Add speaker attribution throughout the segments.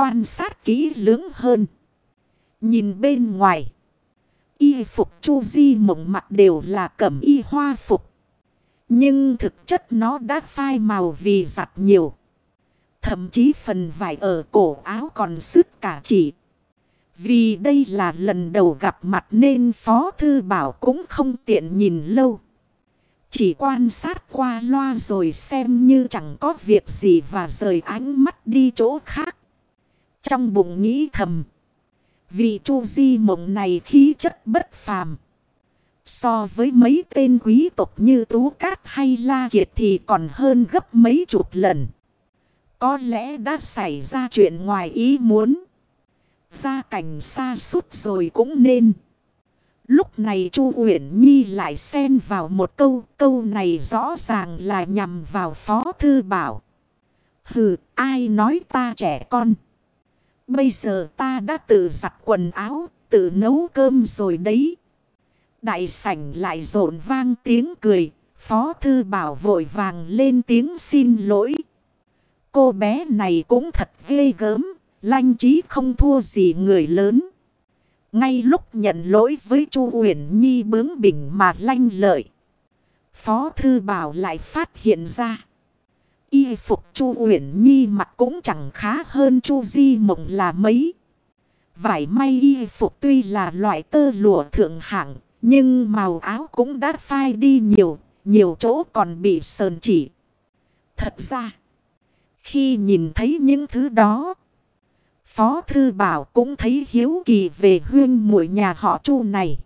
Speaker 1: quan sát kỹ lưỡng hơn. Nhìn bên ngoài. Y phục chu di mộng mặt đều là cẩm y hoa phục. Nhưng thực chất nó đã phai màu vì giặt nhiều. Thậm chí phần vải ở cổ áo còn sứt cả chỉ. Vì đây là lần đầu gặp mặt nên Phó Thư Bảo cũng không tiện nhìn lâu. Chỉ quan sát qua loa rồi xem như chẳng có việc gì và rời ánh mắt đi chỗ khác. Trong bụng nghĩ thầm. vì chu di mộng này khí chất bất phàm. So với mấy tên quý tộc như Tú Cát hay La Kiệt thì còn hơn gấp mấy chục lần. Có lẽ đã xảy ra chuyện ngoài ý muốn. Gia cảnh xa suốt rồi cũng nên. Lúc này Chu Uyển Nhi lại xen vào một câu. Câu này rõ ràng là nhằm vào Phó Thư Bảo. Hừ, ai nói ta trẻ con. Bây giờ ta đã tự giặt quần áo, tự nấu cơm rồi đấy. Đại sảnh lại rộn vang tiếng cười. Phó Thư Bảo vội vàng lên tiếng xin lỗi. Cô bé này cũng thật ghê gớm, lanh trí không thua gì người lớn. Ngay lúc nhận lỗi với Chu Uyển Nhi bướng bỉnh mà lanh lợi. Phó Thư Bảo lại phát hiện ra. Y phục Chu Uyển Nhi mặc cũng chẳng khá hơn Chu Di Mộng là mấy. Vải may y phục tuy là loại tơ lụa thượng hạng, nhưng màu áo cũng đã phai đi nhiều, nhiều chỗ còn bị sờn chỉ. Thật ra, khi nhìn thấy những thứ đó, Phó Thư Bảo cũng thấy hiếu kỳ về huyên muội nhà họ Chu này.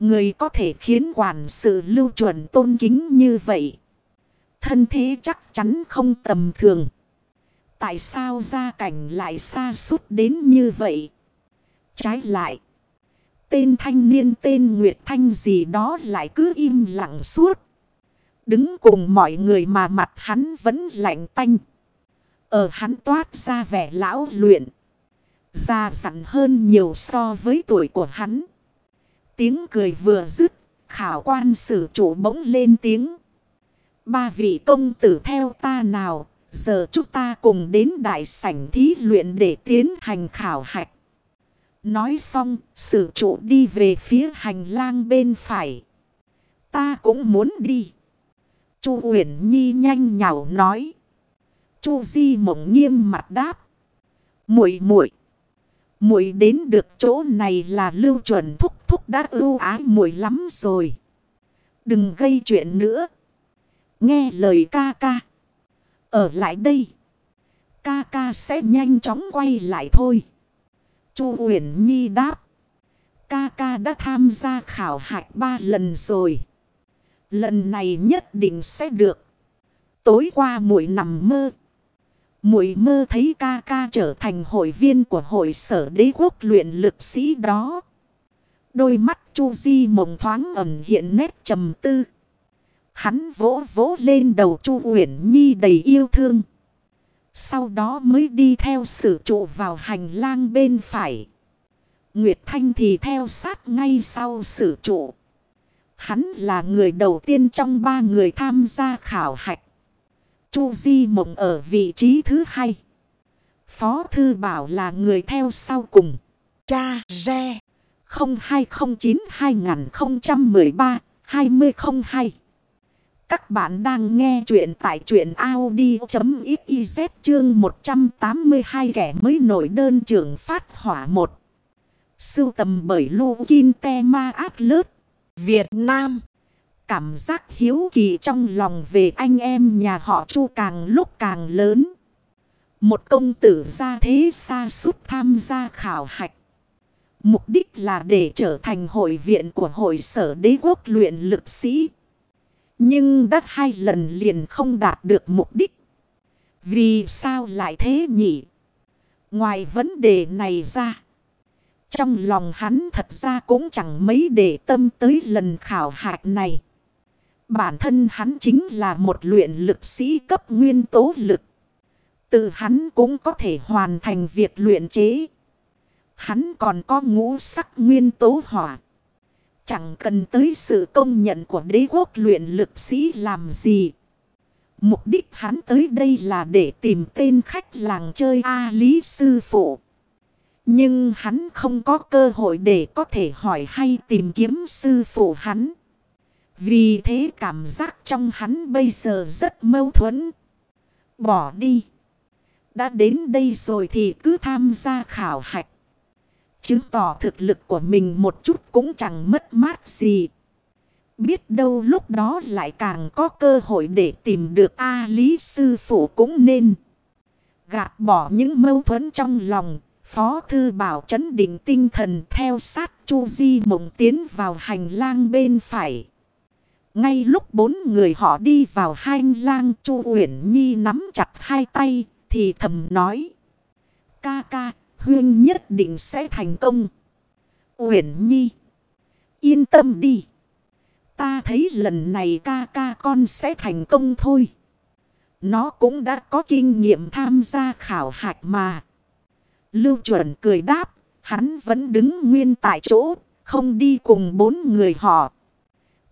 Speaker 1: Người có thể khiến quản sự lưu chuẩn tôn kính như vậy. Thân thế chắc chắn không tầm thường. Tại sao gia cảnh lại xa suốt đến như vậy? Trái lại. Tên thanh niên tên Nguyệt Thanh gì đó lại cứ im lặng suốt. Đứng cùng mọi người mà mặt hắn vẫn lạnh tanh. Ở hắn toát ra vẻ lão luyện. Già dặn hơn nhiều so với tuổi của hắn. Tiếng cười vừa dứt. Khảo quan sử chủ bỗng lên tiếng. Ba vị công tử theo ta nào. Giờ chúng ta cùng đến đại sảnh thí luyện để tiến hành khảo hạch. Nói xong, sử trụ đi về phía hành lang bên phải. Ta cũng muốn đi. Chu Uyển Nhi nhanh nhảu nói. Chu Di mộng nghiêm mặt đáp. Muội muội, muội đến được chỗ này là lưu chuẩn thúc thúc đã ưu ái muội lắm rồi. Đừng gây chuyện nữa. Nghe lời ca ca. Ở lại đây. Ca ca sẽ nhanh chóng quay lại thôi. Chu Uyển Nhi đáp. Ca ca đã tham gia khảo hạch ba lần rồi. Lần này nhất định sẽ được. Tối qua muội nằm mơ. Muội mơ thấy ca ca trở thành hội viên của hội sở đế quốc luyện lực sĩ đó. Đôi mắt Chu Di mộng thoáng ẩn hiện nét trầm tư. Hắn vỗ vỗ lên đầu Chu Uyển Nhi đầy yêu thương. Sau đó mới đi theo sử trụ vào hành lang bên phải. Nguyệt Thanh thì theo sát ngay sau sử trụ. Hắn là người đầu tiên trong ba người tham gia khảo hạch. Chu Di Mộng ở vị trí thứ hai. Phó Thư Bảo là người theo sau cùng. Cha Re 0209-2013-2002 các bạn đang nghe chuyện tại truyện Audi.xyz chương 182 kẻ mới nổi đơn trưởng phát hỏa 1. Sưu tầm bởi lu Kinh Te Ma Át Lớt, Việt Nam. Cảm giác hiếu kỳ trong lòng về anh em nhà họ Chu càng lúc càng lớn. Một công tử ra thế xa suốt tham gia khảo hạch. Mục đích là để trở thành hội viện của hội sở đế quốc luyện lực sĩ. Nhưng đã hai lần liền không đạt được mục đích. Vì sao lại thế nhỉ? Ngoài vấn đề này ra. Trong lòng hắn thật ra cũng chẳng mấy để tâm tới lần khảo hạch này. Bản thân hắn chính là một luyện lực sĩ cấp nguyên tố lực. Từ hắn cũng có thể hoàn thành việc luyện chế. Hắn còn có ngũ sắc nguyên tố hỏa. Chẳng cần tới sự công nhận của đế quốc luyện lực sĩ làm gì. Mục đích hắn tới đây là để tìm tên khách làng chơi A Lý Sư Phụ. Nhưng hắn không có cơ hội để có thể hỏi hay tìm kiếm sư phụ hắn. Vì thế cảm giác trong hắn bây giờ rất mâu thuẫn. Bỏ đi. Đã đến đây rồi thì cứ tham gia khảo hạch. Chứng tỏ thực lực của mình một chút cũng chẳng mất mát gì. Biết đâu lúc đó lại càng có cơ hội để tìm được A Lý Sư Phụ cũng nên. Gạt bỏ những mâu thuẫn trong lòng. Phó Thư Bảo chấn định tinh thần theo sát Chu Di Mộng tiến vào hành lang bên phải. Ngay lúc bốn người họ đi vào hành lang Chu Uyển Nhi nắm chặt hai tay thì thầm nói. Ca ca, Huyên nhất định sẽ thành công. Uyển Nhi, yên tâm đi. Ta thấy lần này ca ca con sẽ thành công thôi. Nó cũng đã có kinh nghiệm tham gia khảo hạch mà. Lưu chuẩn cười đáp, hắn vẫn đứng nguyên tại chỗ, không đi cùng bốn người họ.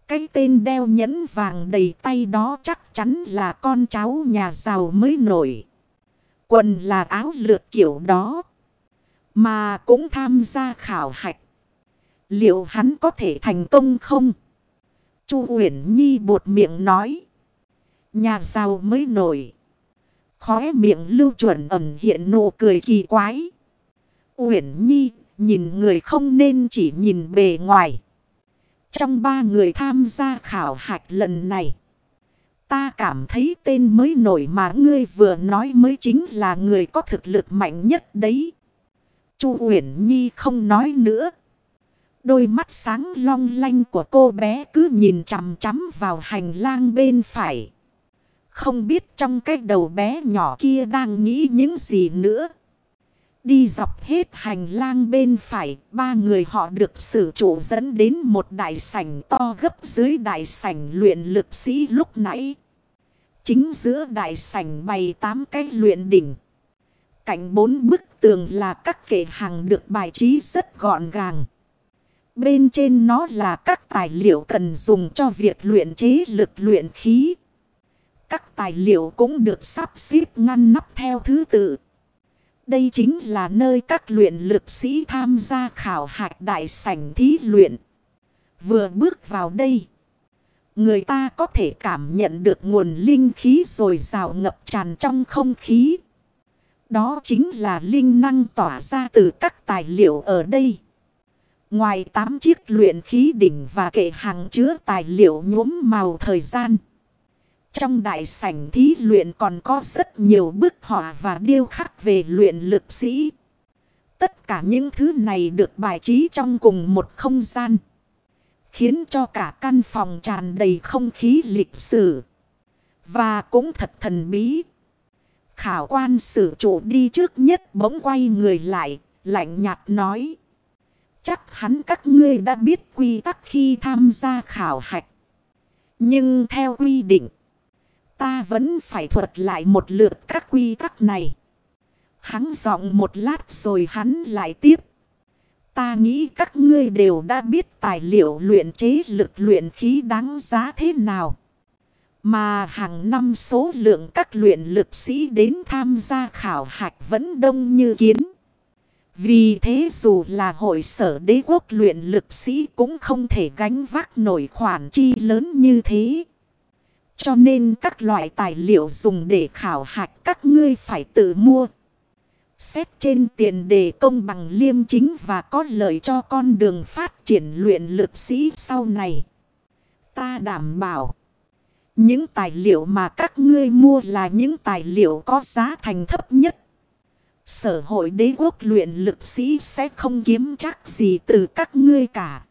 Speaker 1: Cái tên đeo nhẫn vàng đầy tay đó chắc chắn là con cháu nhà giàu mới nổi. Quần là áo lượt kiểu đó. Mà cũng tham gia khảo hạch. Liệu hắn có thể thành công không? Chu Uyển Nhi buột miệng nói. Nhà giàu mới nổi. Khóe miệng lưu chuẩn ẩn hiện nụ cười kỳ quái. Uyển Nhi, nhìn người không nên chỉ nhìn bề ngoài. Trong ba người tham gia khảo hạch lần này. Ta cảm thấy tên mới nổi mà ngươi vừa nói mới chính là người có thực lực mạnh nhất đấy. Chu Uyển Nhi không nói nữa. Đôi mắt sáng long lanh của cô bé cứ nhìn chằm chằm vào hành lang bên phải. Không biết trong cái đầu bé nhỏ kia đang nghĩ những gì nữa. Đi dọc hết hành lang bên phải, ba người họ được sử chủ dẫn đến một đại sảnh to gấp dưới đại sảnh luyện lực sĩ lúc nãy. Chính giữa đại sảnh bày tám cái luyện đỉnh. Cạnh bốn bức tường là các kệ hàng được bài trí rất gọn gàng. Bên trên nó là các tài liệu cần dùng cho việc luyện chế lực luyện khí. Các tài liệu cũng được sắp xếp ngăn nắp theo thứ tự. Đây chính là nơi các luyện lực sĩ tham gia khảo hạch đại sảnh thí luyện. Vừa bước vào đây, người ta có thể cảm nhận được nguồn linh khí rồi rào ngập tràn trong không khí. Đó chính là linh năng tỏa ra từ các tài liệu ở đây. Ngoài 8 chiếc luyện khí đỉnh và kệ hàng chứa tài liệu nhuốm màu thời gian. Trong đại sảnh thí luyện còn có rất nhiều bức họa và điêu khắc về luyện lực sĩ. Tất cả những thứ này được bài trí trong cùng một không gian. Khiến cho cả căn phòng tràn đầy không khí lịch sử. Và cũng thật thần bí. Khảo quan sử chủ đi trước nhất bỗng quay người lại, lạnh nhạt nói. Chắc hắn các ngươi đã biết quy tắc khi tham gia khảo hạch. Nhưng theo quy định, ta vẫn phải thuật lại một lượt các quy tắc này. Hắn giọng một lát rồi hắn lại tiếp. Ta nghĩ các ngươi đều đã biết tài liệu luyện chế lực luyện khí đáng giá thế nào. Mà hàng năm số lượng các luyện lực sĩ đến tham gia khảo hạch vẫn đông như kiến. Vì thế dù là hội sở đế quốc luyện lực sĩ cũng không thể gánh vác nổi khoản chi lớn như thế. Cho nên các loại tài liệu dùng để khảo hạch các ngươi phải tự mua. Xét trên tiền đề công bằng liêm chính và có lợi cho con đường phát triển luyện lực sĩ sau này. Ta đảm bảo. Những tài liệu mà các ngươi mua là những tài liệu có giá thành thấp nhất. Sở hội đế quốc luyện lực sĩ sẽ không kiếm chắc gì từ các ngươi cả.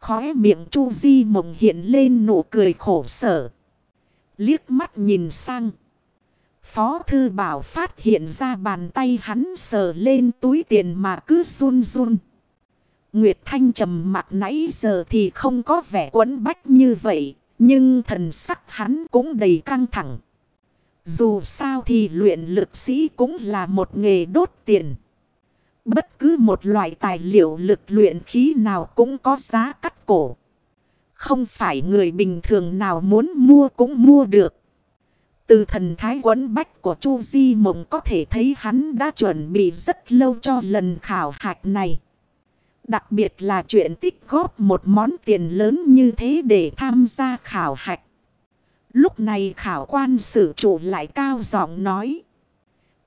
Speaker 1: Khóe miệng Chu Di mộng hiện lên nụ cười khổ sở. Liếc mắt nhìn sang. Phó thư bảo phát hiện ra bàn tay hắn sờ lên túi tiền mà cứ run run. Nguyệt Thanh trầm mặt nãy giờ thì không có vẻ quấn bách như vậy. Nhưng thần sắc hắn cũng đầy căng thẳng. Dù sao thì luyện lực sĩ cũng là một nghề đốt tiền. Bất cứ một loại tài liệu lực luyện khí nào cũng có giá cắt cổ. Không phải người bình thường nào muốn mua cũng mua được. Từ thần thái quấn bách của Chu Di Mộng có thể thấy hắn đã chuẩn bị rất lâu cho lần khảo hạch này. Đặc biệt là chuyện tích góp một món tiền lớn như thế để tham gia khảo hạch. Lúc này khảo quan sử trụ lại cao giọng nói.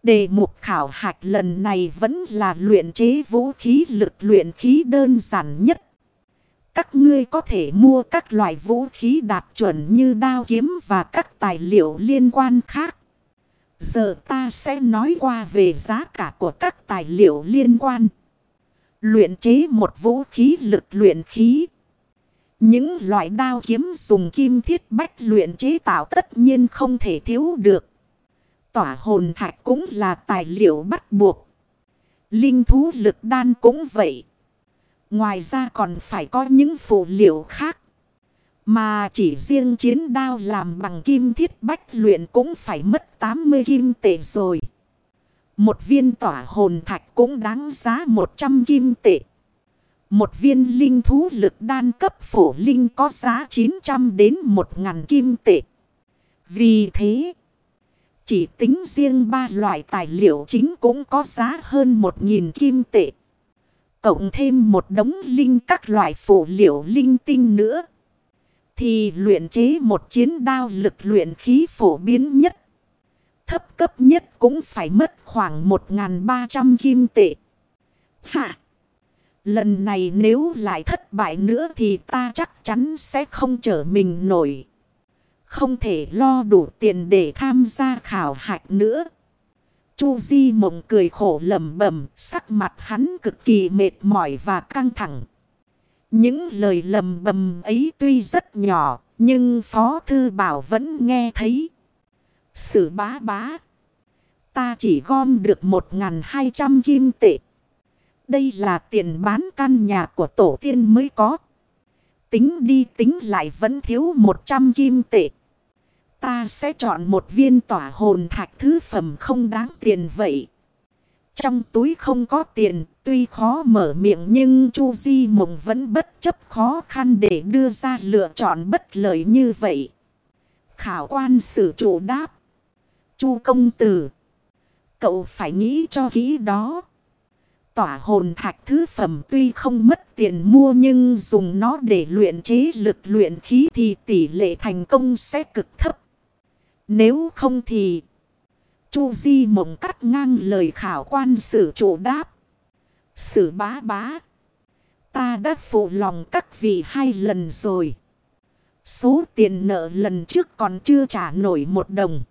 Speaker 1: Đề mục khảo hạch lần này vẫn là luyện chế vũ khí lực luyện khí đơn giản nhất. Các ngươi có thể mua các loại vũ khí đạt chuẩn như đao kiếm và các tài liệu liên quan khác. Giờ ta sẽ nói qua về giá cả của các tài liệu liên quan. Luyện chế một vũ khí lực luyện khí. Những loại đao kiếm dùng kim thiết bách luyện chế tạo tất nhiên không thể thiếu được. Tỏa hồn thạch cũng là tài liệu bắt buộc. Linh thú lực đan cũng vậy. Ngoài ra còn phải có những phụ liệu khác. Mà chỉ riêng chiến đao làm bằng kim thiết bách luyện cũng phải mất 80 kim tệ rồi. Một viên tỏa hồn thạch cũng đáng giá 100 kim tệ. Một viên linh thú lực đan cấp phổ linh có giá 900 đến 1.000 kim tệ. Vì thế, chỉ tính riêng ba loại tài liệu chính cũng có giá hơn 1.000 kim tệ. Cộng thêm một đống linh các loại phổ liệu linh tinh nữa. Thì luyện chế một chiến đao lực luyện khí phổ biến nhất. Thấp cấp nhất cũng phải mất khoảng 1.300 kim tệ. Hạ! Lần này nếu lại thất bại nữa thì ta chắc chắn sẽ không trở mình nổi. Không thể lo đủ tiền để tham gia khảo hạch nữa. Chu Di mộng cười khổ lầm bẩm sắc mặt hắn cực kỳ mệt mỏi và căng thẳng. Những lời lầm bầm ấy tuy rất nhỏ, nhưng Phó Thư Bảo vẫn nghe thấy. Sử bá bá. Ta chỉ gom được 1.200 kim tệ. Đây là tiền bán căn nhà của tổ tiên mới có. Tính đi tính lại vẫn thiếu 100 kim tệ. Ta sẽ chọn một viên tỏa hồn thạch thứ phẩm không đáng tiền vậy. Trong túi không có tiền, tuy khó mở miệng nhưng Chu Di Mộng vẫn bất chấp khó khăn để đưa ra lựa chọn bất lợi như vậy. Khảo quan sử chủ đáp. Chu công tử. Cậu phải nghĩ cho kỹ đó. Tỏa hồn thạch thứ phẩm tuy không mất tiền mua nhưng dùng nó để luyện chế lực luyện khí thì tỷ lệ thành công sẽ cực thấp. Nếu không thì... Chu Di mộng cắt ngang lời khảo quan sử chủ đáp. Sử bá bá. Ta đã phụ lòng các vị hai lần rồi. Số tiền nợ lần trước còn chưa trả nổi một đồng.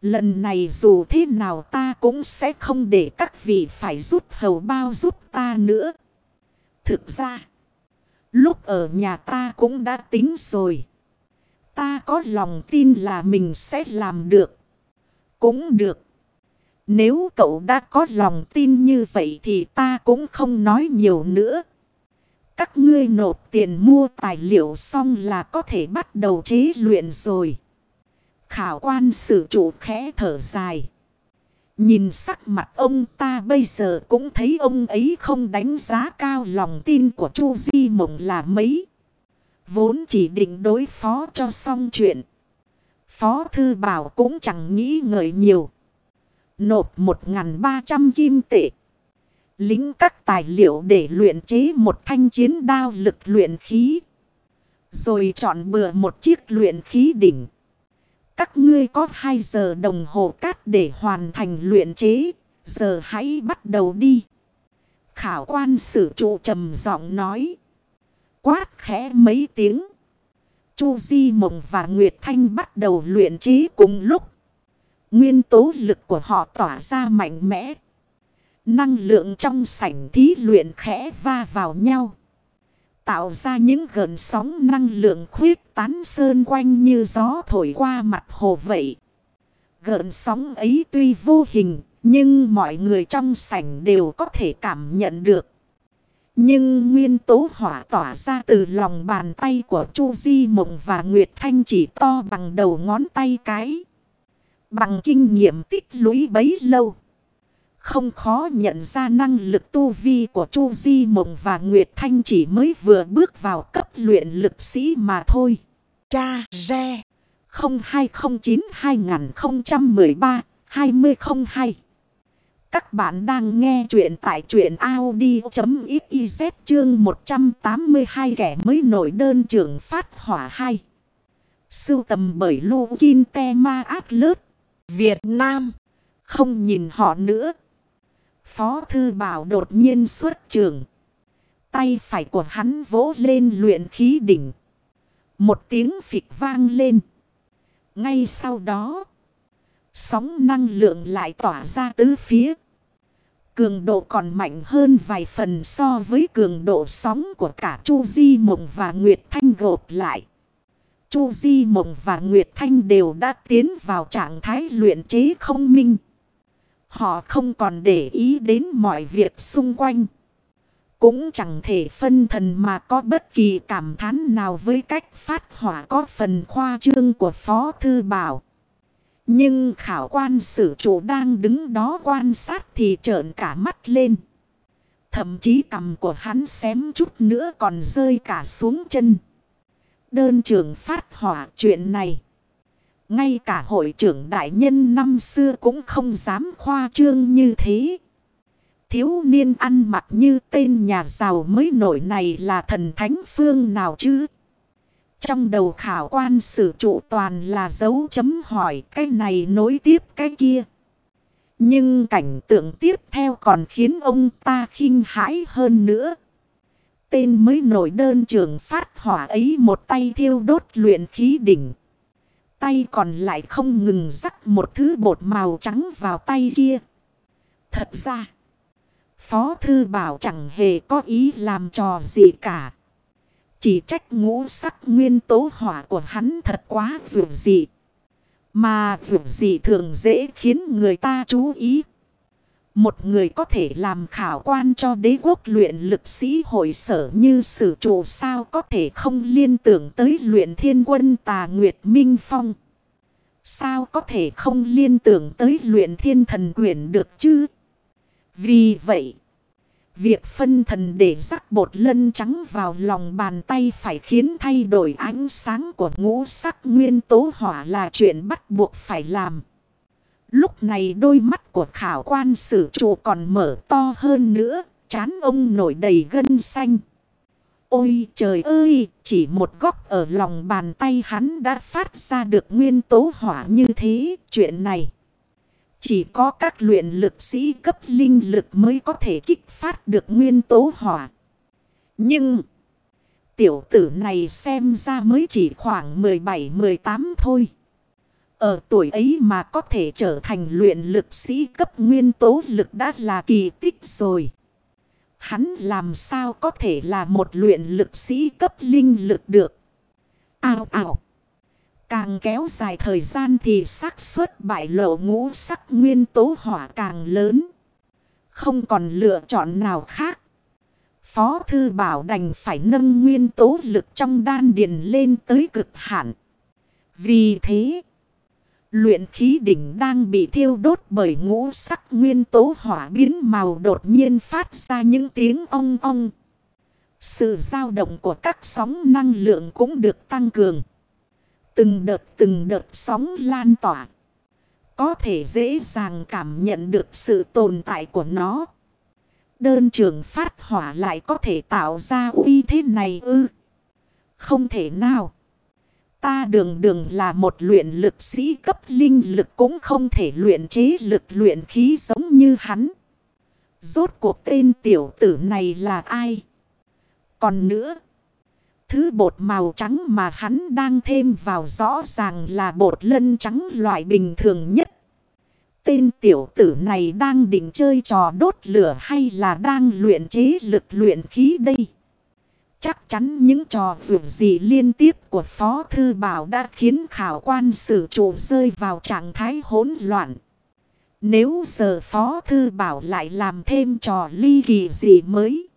Speaker 1: Lần này dù thế nào ta cũng sẽ không để các vị phải rút hầu bao giúp ta nữa. Thực ra, lúc ở nhà ta cũng đã tính rồi. Ta có lòng tin là mình sẽ làm được. Cũng được. Nếu cậu đã có lòng tin như vậy thì ta cũng không nói nhiều nữa. Các ngươi nộp tiền mua tài liệu xong là có thể bắt đầu chế luyện rồi. Khảo quan sử chủ khẽ thở dài. Nhìn sắc mặt ông ta bây giờ cũng thấy ông ấy không đánh giá cao lòng tin của Chu Di Mộng là mấy. Vốn chỉ định đối phó cho xong chuyện. Phó Thư Bảo cũng chẳng nghĩ ngợi nhiều. Nộp 1.300 kim tệ. Lính các tài liệu để luyện chế một thanh chiến đao lực luyện khí. Rồi chọn bừa một chiếc luyện khí đỉnh. Các ngươi có 2 giờ đồng hồ cát để hoàn thành luyện chế. Giờ hãy bắt đầu đi. Khảo quan sử trụ trầm giọng nói. Quát khẽ mấy tiếng. Chu Di Mộng và Nguyệt Thanh bắt đầu luyện chế cùng lúc. Nguyên tố lực của họ tỏa ra mạnh mẽ. Năng lượng trong sảnh thí luyện khẽ va vào nhau. Tạo ra những gợn sóng năng lượng khuyết tán sơn quanh như gió thổi qua mặt hồ vậy. Gợn sóng ấy tuy vô hình, nhưng mọi người trong sảnh đều có thể cảm nhận được. Nhưng nguyên tố hỏa tỏa ra từ lòng bàn tay của Chu Di Mộng và Nguyệt Thanh chỉ to bằng đầu ngón tay cái. Bằng kinh nghiệm tích lũy bấy lâu. Không khó nhận ra năng lực tu vi của Chu Di Mộng và Nguyệt Thanh chỉ mới vừa bước vào cấp luyện lực sĩ mà thôi. Cha Re 0209-2013-2002 Các bạn đang nghe chuyện tại chuyện Audi.xyz chương 182 kẻ mới nổi đơn trưởng phát hỏa 2. Sưu tầm bởi Lô Kinh Te Ma Át Lớt, Việt Nam. Không nhìn họ nữa. Phó Thư Bảo đột nhiên xuất trường. Tay phải của hắn vỗ lên luyện khí đỉnh. Một tiếng phịch vang lên. Ngay sau đó, sóng năng lượng lại tỏa ra tứ phía. Cường độ còn mạnh hơn vài phần so với cường độ sóng của cả Chu Di Mộng và Nguyệt Thanh gộp lại. Chu Di Mộng và Nguyệt Thanh đều đã tiến vào trạng thái luyện chế không minh. Họ không còn để ý đến mọi việc xung quanh. Cũng chẳng thể phân thần mà có bất kỳ cảm thán nào với cách phát hỏa có phần khoa trương của Phó Thư Bảo. Nhưng khảo quan sử chủ đang đứng đó quan sát thì trợn cả mắt lên. Thậm chí cầm của hắn xém chút nữa còn rơi cả xuống chân. Đơn trưởng phát hỏa chuyện này. Ngay cả hội trưởng đại nhân năm xưa cũng không dám khoa trương như thế. Thiếu niên ăn mặc như tên nhà giàu mới nổi này là thần thánh phương nào chứ? Trong đầu khảo quan sử trụ toàn là dấu chấm hỏi cái này nối tiếp cái kia. Nhưng cảnh tượng tiếp theo còn khiến ông ta khinh hãi hơn nữa. Tên mới nổi đơn trường phát hỏa ấy một tay thiêu đốt luyện khí đỉnh. Tay còn lại không ngừng rắc một thứ bột màu trắng vào tay kia. Thật ra... Phó Thư Bảo chẳng hề có ý làm trò gì cả. Chỉ trách ngũ sắc nguyên tố hỏa của hắn thật quá vượt dị. Mà vượt dị thường dễ khiến người ta chú ý. Một người có thể làm khảo quan cho đế quốc luyện lực sĩ hội sở như sử trụ sao có thể không liên tưởng tới luyện thiên quân tà Nguyệt Minh Phong. Sao có thể không liên tưởng tới luyện thiên thần quyển được chứ? Vì vậy, việc phân thần để rắc bột lân trắng vào lòng bàn tay phải khiến thay đổi ánh sáng của ngũ sắc nguyên tố hỏa là chuyện bắt buộc phải làm. Lúc này đôi mắt của khảo quan sử trụ còn mở to hơn nữa, chán ông nổi đầy gân xanh. Ôi trời ơi, chỉ một góc ở lòng bàn tay hắn đã phát ra được nguyên tố hỏa như thế, chuyện này. Chỉ có các luyện lực sĩ cấp linh lực mới có thể kích phát được nguyên tố hỏa. Nhưng, tiểu tử này xem ra mới chỉ khoảng 17-18 thôi. Ở tuổi ấy mà có thể trở thành luyện lực sĩ cấp nguyên tố lực đã là kỳ tích rồi. Hắn làm sao có thể là một luyện lực sĩ cấp linh lực được. Ao ao. Càng kéo dài thời gian thì xác suất bại lộ ngũ sắc nguyên tố hỏa càng lớn. Không còn lựa chọn nào khác. Phó thư bảo đành phải nâng nguyên tố lực trong đan điền lên tới cực hạn. Vì thế, luyện khí đỉnh đang bị thiêu đốt bởi ngũ sắc nguyên tố hỏa biến màu đột nhiên phát ra những tiếng ong ong. Sự dao động của các sóng năng lượng cũng được tăng cường. Từng đợt từng đợt sóng lan tỏa. Có thể dễ dàng cảm nhận được sự tồn tại của nó. Đơn trường phát hỏa lại có thể tạo ra uy thế này ư. Không thể nào. Ta đường đường là một luyện lực sĩ cấp, linh lực cũng không thể luyện chế lực luyện khí giống như hắn. Rốt cuộc tên tiểu tử này là ai? Còn nữa. Thứ bột màu trắng mà hắn đang thêm vào rõ ràng là bột lân trắng loại bình thường nhất. Tên tiểu tử này đang định chơi trò đốt lửa hay là đang luyện chế lực luyện khí đây? Chắc chắn những trò vượt gì liên tiếp của Phó Thư Bảo đã khiến khảo quan sử trụ rơi vào trạng thái hỗn loạn. Nếu giờ Phó Thư Bảo lại làm thêm trò ly kỳ gì mới.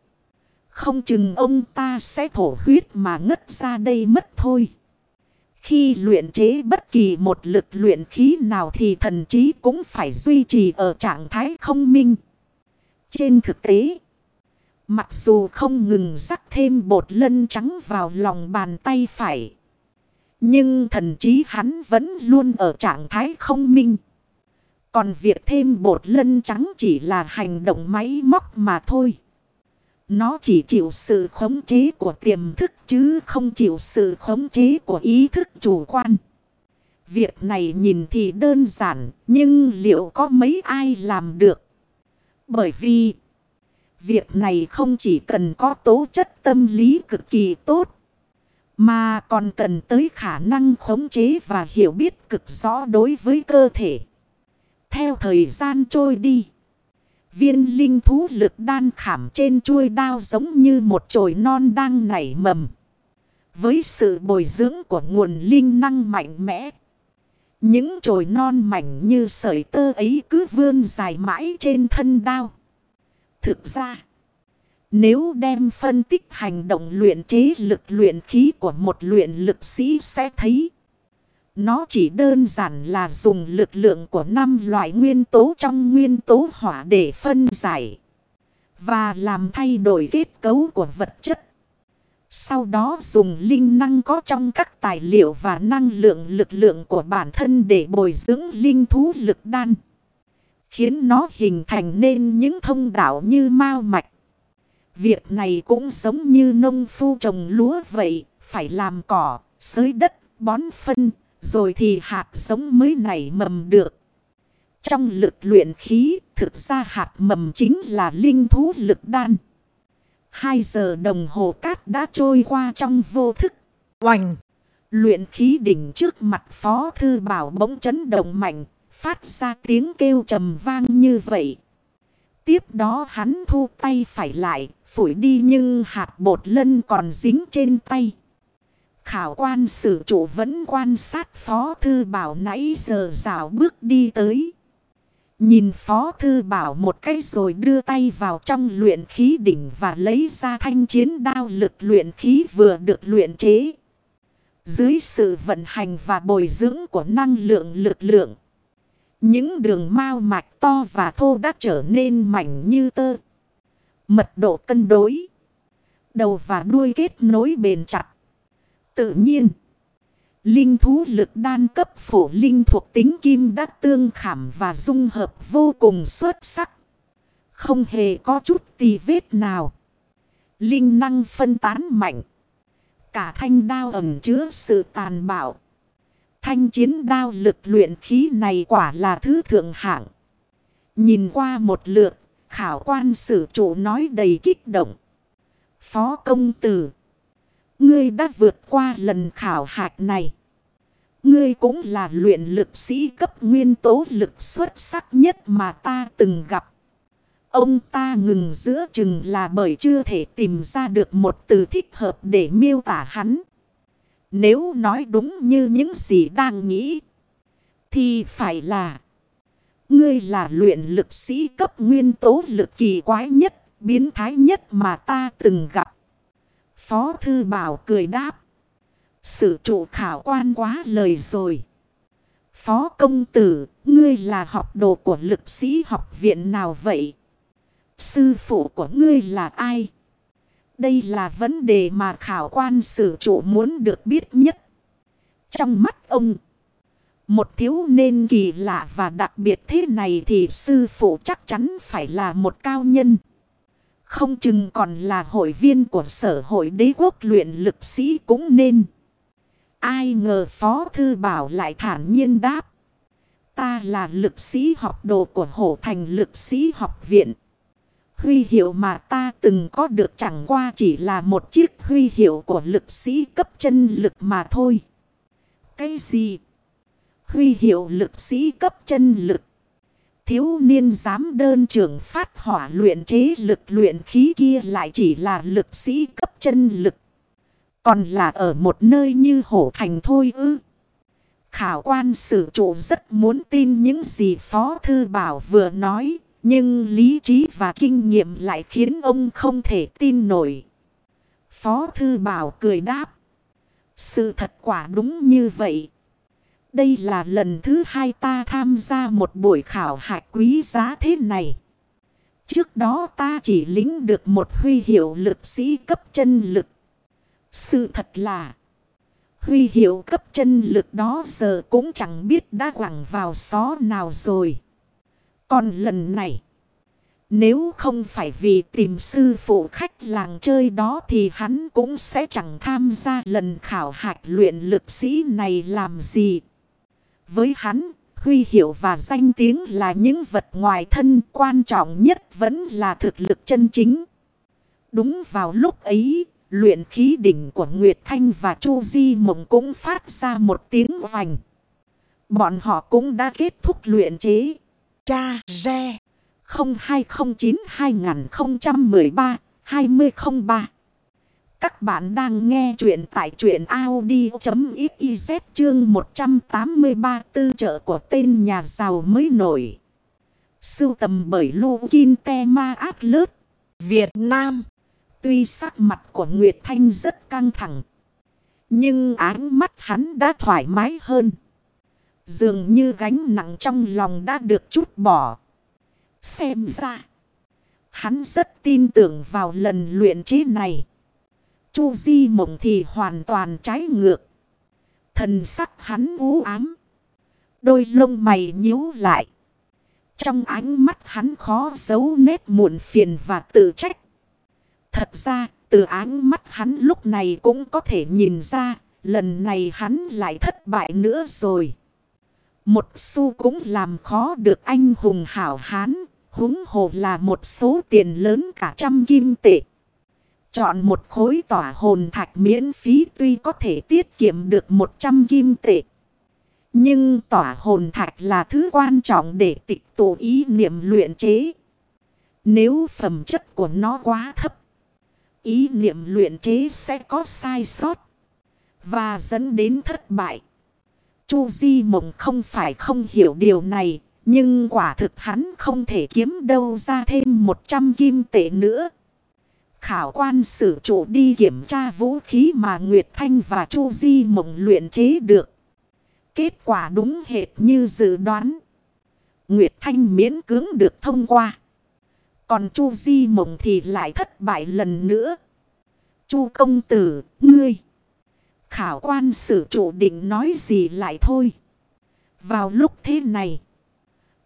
Speaker 1: Không chừng ông ta sẽ thổ huyết mà ngất ra đây mất thôi. Khi luyện chế bất kỳ một lực luyện khí nào thì thần trí cũng phải duy trì ở trạng thái không minh. Trên thực tế, mặc dù không ngừng rắc thêm bột lân trắng vào lòng bàn tay phải. Nhưng thần trí hắn vẫn luôn ở trạng thái không minh. Còn việc thêm bột lân trắng chỉ là hành động máy móc mà thôi. Nó chỉ chịu sự khống chế của tiềm thức chứ không chịu sự khống chế của ý thức chủ quan. Việc này nhìn thì đơn giản, nhưng liệu có mấy ai làm được? Bởi vì việc này không chỉ cần có tố chất tâm lý cực kỳ tốt, mà còn cần tới khả năng khống chế và hiểu biết cực rõ đối với cơ thể. Theo thời gian trôi đi. Viên linh thú lực đan khảm trên chuôi đao giống như một chồi non đang nảy mầm. Với sự bồi dưỡng của nguồn linh năng mạnh mẽ. Những chồi non mảnh như sợi tơ ấy cứ vươn dài mãi trên thân đao. Thực ra, nếu đem phân tích hành động luyện chế lực luyện khí của một luyện lực sĩ sẽ thấy. Nó chỉ đơn giản là dùng lực lượng của năm loại nguyên tố trong nguyên tố hỏa để phân giải. Và làm thay đổi kết cấu của vật chất. Sau đó dùng linh năng có trong các tài liệu và năng lượng lực lượng của bản thân để bồi dưỡng linh thú lực đan. Khiến nó hình thành nên những thông đạo như mao mạch. Việc này cũng giống như nông phu trồng lúa vậy. Phải làm cỏ, xới đất, bón phân, rồi thì hạt giống mới nảy mầm được. Trong lực luyện khí, thực ra hạt mầm chính là linh thú lực đan. Hai giờ đồng hồ cát đã trôi qua trong vô thức. Oành! Luyện khí đỉnh trước mặt phó thư bảo bỗng chấn động mạnh, phát ra tiếng kêu trầm vang như vậy. Tiếp đó hắn thu tay phải lại, phủi đi nhưng hạt bột lân còn dính trên tay. Khảo quan sử chủ vẫn quan sát Phó Thư Bảo nãy giờ rào bước đi tới. Nhìn Phó Thư Bảo một cái rồi đưa tay vào trong luyện khí đỉnh và lấy ra thanh chiến đao lực luyện khí vừa được luyện chế. Dưới sự vận hành và bồi dưỡng của năng lượng lực lượng. Những đường mao mạch to và thô đã trở nên mảnh như tơ. Mật độ cân đối. Đầu và đuôi kết nối bền chặt. Tự nhiên, linh thú lực đan cấp phổ linh thuộc tính kim đã tương khảm và dung hợp vô cùng xuất sắc. Không hề có chút tì vết nào. Linh năng phân tán mạnh. Cả thanh đao ẩm chứa sự tàn bạo. Thanh chiến đao lực luyện khí này quả là thứ thượng hạng. Nhìn qua một lượt, khảo quan sử chủ nói đầy kích động. Phó công tử. Ngươi đã vượt qua lần khảo hạch này. Ngươi cũng là luyện lực sĩ cấp nguyên tố lực xuất sắc nhất mà ta từng gặp. Ông ta ngừng giữa chừng là bởi chưa thể tìm ra được một từ thích hợp để miêu tả hắn. Nếu nói đúng như những gì đang nghĩ. Thì phải là. Ngươi là luyện lực sĩ cấp nguyên tố lực kỳ quái nhất, biến thái nhất mà ta từng gặp. Phó Thư Bảo cười đáp. Sự trụ khảo quan quá lời rồi. Phó công tử, ngươi là học đồ của lực sĩ học viện nào vậy? Sư phụ của ngươi là ai? Đây là vấn đề mà khảo quan sử trụ muốn được biết nhất. Trong mắt ông, một thiếu nên kỳ lạ và đặc biệt thế này thì sư phụ chắc chắn phải là một cao nhân. Không chừng còn là hội viên của sở hội đế quốc luyện lực sĩ cũng nên. Ai ngờ Phó Thư Bảo lại thản nhiên đáp. Ta là lực sĩ học đồ của Hổ Thành lực sĩ học viện. Huy hiệu mà ta từng có được chẳng qua chỉ là một chiếc huy hiệu của lực sĩ cấp chân lực mà thôi. Cái gì? Huy hiệu lực sĩ cấp chân lực. Thiếu niên dám đơn trưởng phát hỏa luyện chế lực luyện khí kia lại chỉ là lực sĩ cấp chân lực. Còn là ở một nơi như hổ thành thôi ư. Khảo quan sử trụ rất muốn tin những gì Phó Thư Bảo vừa nói. Nhưng lý trí và kinh nghiệm lại khiến ông không thể tin nổi. Phó Thư Bảo cười đáp. Sự thật quả đúng như vậy. Đây là lần thứ hai ta tham gia một buổi khảo hạch quý giá thế này. Trước đó ta chỉ lính được một huy hiệu lực sĩ cấp chân lực. Sự thật là, Huy hiệu cấp chân lực đó giờ cũng chẳng biết đã quẳng vào xó nào rồi. Còn lần này, nếu không phải vì tìm sư phụ khách làng chơi đó thì hắn cũng sẽ chẳng tham gia lần khảo hạch luyện lực sĩ này làm gì. Với hắn, huy hiệu và danh tiếng là những vật ngoài thân quan trọng nhất vẫn là thực lực chân chính. Đúng vào lúc ấy, luyện khí đỉnh của Nguyệt Thanh và Chu Di Mộng cũng phát ra một tiếng vành. Bọn họ cũng đã kết thúc luyện chế. Cha Re 0209-2013-2003 Các bạn đang nghe chuyện tại chuyện Audi.xyz chương 183 tư trợ của tên nhà giàu mới nổi. Sưu tầm bởi Lukin Tema Atlas, Việt Nam. Tuy sắc mặt của Nguyệt Thanh rất căng thẳng. Nhưng ánh mắt hắn đã thoải mái hơn. Dường như gánh nặng trong lòng đã được chút bỏ. Xem ra. Hắn rất tin tưởng vào lần luyện chế này. Chu Di mộng thì hoàn toàn trái ngược. Thần sắc hắn u ám. Đôi lông mày nhíu lại. Trong ánh mắt hắn khó giấu nét muộn phiền và tự trách. Thật ra, từ ánh mắt hắn lúc này cũng có thể nhìn ra, lần này hắn lại thất bại nữa rồi. Một xu cũng làm khó được anh hùng hảo hán, húng hồ là một số tiền lớn cả trăm kim tệ. Chọn một khối tỏa hồn thạch miễn phí tuy có thể tiết kiệm được 100 kim tệ. Nhưng tỏa hồn thạch là thứ quan trọng để tịch tụ ý niệm luyện chế. Nếu phẩm chất của nó quá thấp, ý niệm luyện chế sẽ có sai sót và dẫn đến thất bại. Chu Di Mộng không phải không hiểu điều này, nhưng quả thực hắn không thể kiếm đâu ra thêm 100 kim tệ nữa. Khảo quan sử chủ đi kiểm tra vũ khí mà Nguyệt Thanh và Chu Di Mộng luyện chế được. Kết quả đúng hệt như dự đoán. Nguyệt Thanh miễn cưỡng được thông qua. Còn Chu Di Mộng thì lại thất bại lần nữa. Chu công tử, ngươi. Khảo quan sử chủ định nói gì lại thôi. Vào lúc thế này.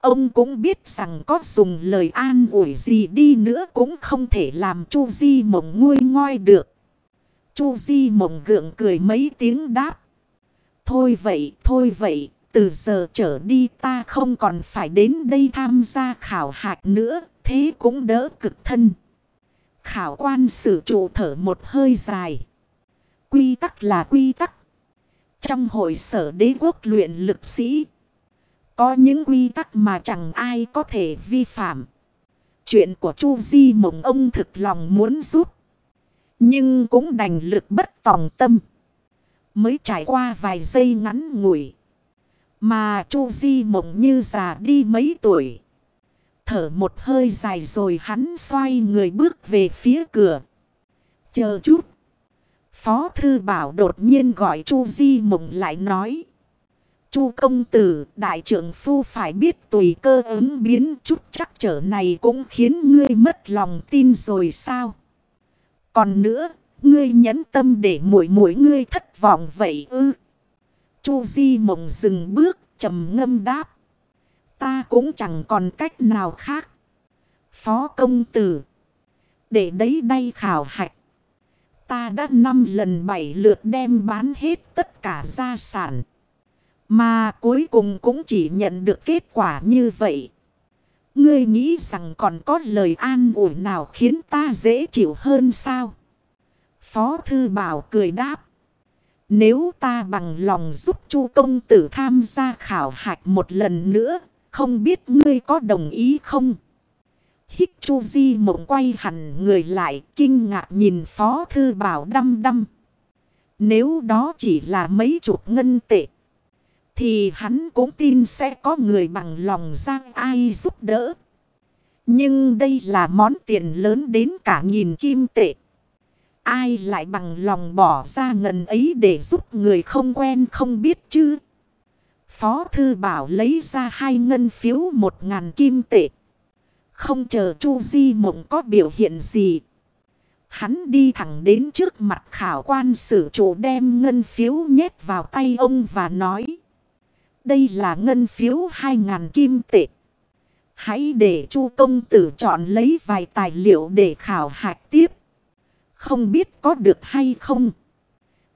Speaker 1: Ông cũng biết rằng có dùng lời an ủi gì đi nữa cũng không thể làm Chu Di Mộng nguôi ngoi được. Chu Di Mộng gượng cười mấy tiếng đáp. Thôi vậy, thôi vậy, từ giờ trở đi ta không còn phải đến đây tham gia khảo hạch nữa, thế cũng đỡ cực thân. Khảo quan sử trụ thở một hơi dài. Quy tắc là quy tắc. Trong hội sở đế quốc luyện lực sĩ, có những quy tắc mà chẳng ai có thể vi phạm. Chuyện của Chu Di mộng ông thực lòng muốn giúp. Nhưng cũng đành lực bất tòng tâm. Mới trải qua vài giây ngắn ngủi. Mà Chu Di mộng như già đi mấy tuổi. Thở một hơi dài rồi hắn xoay người bước về phía cửa. Chờ chút. Phó Thư Bảo đột nhiên gọi Chu Di mộng lại nói. Chu công tử, đại trưởng phu phải biết tùy cơ ứng biến chút chắc trở này cũng khiến ngươi mất lòng tin rồi sao? Còn nữa, ngươi nhẫn tâm để mỗi mỗi ngươi thất vọng vậy ư? Chu Di mộng dừng bước, trầm ngâm đáp. Ta cũng chẳng còn cách nào khác. Phó công tử. Để đấy đây khảo hạch. Ta đã năm lần bảy lượt đem bán hết tất cả gia sản. Mà cuối cùng cũng chỉ nhận được kết quả như vậy. Ngươi nghĩ rằng còn có lời an ủi nào khiến ta dễ chịu hơn sao? Phó Thư Bảo cười đáp. Nếu ta bằng lòng giúp chu công tử tham gia khảo hạch một lần nữa, không biết ngươi có đồng ý không? Hích chu di mộng quay hẳn người lại, kinh ngạc nhìn Phó Thư Bảo đăm đăm. Nếu đó chỉ là mấy chục ngân tệ. Thì hắn cũng tin sẽ có người bằng lòng ra ai giúp đỡ. Nhưng đây là món tiền lớn đến cả nghìn kim tệ. Ai lại bằng lòng bỏ ra ngần ấy để giúp người không quen không biết chứ? Phó Thư Bảo lấy ra hai ngân phiếu một ngàn kim tệ. Không chờ Chu Di Mộng có biểu hiện gì. Hắn đi thẳng đến trước mặt khảo quan sử chủ đem ngân phiếu nhét vào tay ông và nói. Đây là ngân phiếu 2.000 kim tệ. Hãy để chu công tử chọn lấy vài tài liệu để khảo hạch tiếp. Không biết có được hay không?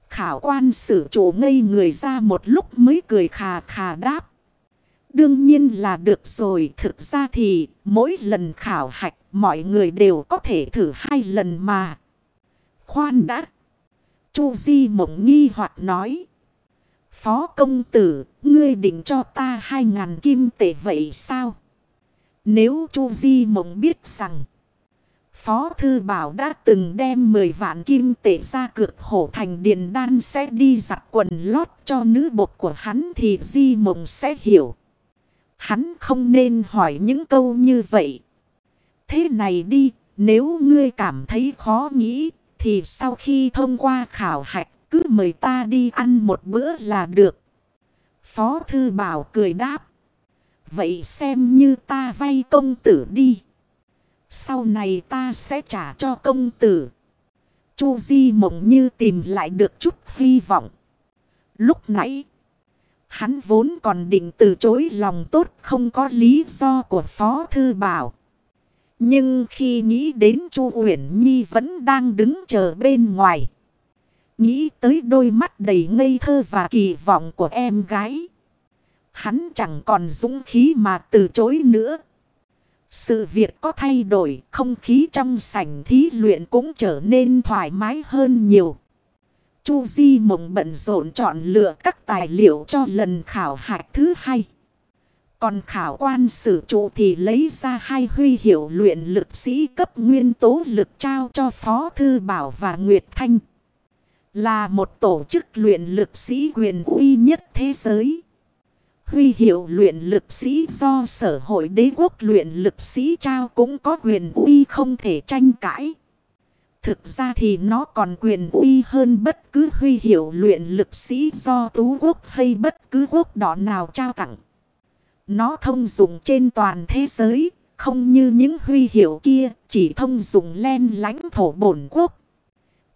Speaker 1: Khảo quan sử chủ ngây người ra một lúc mới cười khà khà đáp. Đương nhiên là được rồi. Thực ra thì mỗi lần khảo hạch mọi người đều có thể thử hai lần mà. Khoan đã. Chu Di mộng nghi hoặc nói. Phó công tử, ngươi định cho ta hai ngàn kim tệ vậy sao? Nếu Chu Di mộng biết rằng. Phó Thư Bảo đã từng đem 10 vạn kim tệ ra cược hổ thành điền đan sẽ đi giặt quần lót cho nữ bột của hắn thì Di mộng sẽ hiểu. Hắn không nên hỏi những câu như vậy. Thế này đi, nếu ngươi cảm thấy khó nghĩ, thì sau khi thông qua khảo hạch, cứ mời ta đi ăn một bữa là được. Phó Thư Bảo cười đáp. Vậy xem như ta vay công tử đi. Sau này ta sẽ trả cho công tử. Chu Di mộng như tìm lại được chút hy vọng. Lúc nãy, hắn vốn còn định từ chối lòng tốt không có lý do của Phó Thư Bảo. Nhưng khi nghĩ đến Chu Uyển Nhi vẫn đang đứng chờ bên ngoài. Nghĩ tới đôi mắt đầy ngây thơ và kỳ vọng của em gái. Hắn chẳng còn dũng khí mà từ chối nữa. Sự việc có thay đổi, không khí trong sảnh thí luyện cũng trở nên thoải mái hơn nhiều. Chu Di mộng bận rộn chọn lựa các tài liệu cho lần khảo hạch thứ hai. Còn khảo quan sử trụ thì lấy ra hai huy hiệu luyện lực sĩ cấp nguyên tố lực trao cho Phó Thư Bảo và Nguyệt Thanh. Là một tổ chức luyện lực sĩ quyền uy nhất thế giới. Huy hiệu luyện lực sĩ do sở hội đế quốc luyện lực sĩ trao cũng có quyền uy không thể tranh cãi. Thực ra thì nó còn quyền uy hơn bất cứ huy hiệu luyện lực sĩ do tú quốc hay bất cứ quốc đỏ nào trao tặng. Nó thông dụng trên toàn thế giới, không như những huy hiệu kia chỉ thông dụng len lãnh thổ bổn quốc.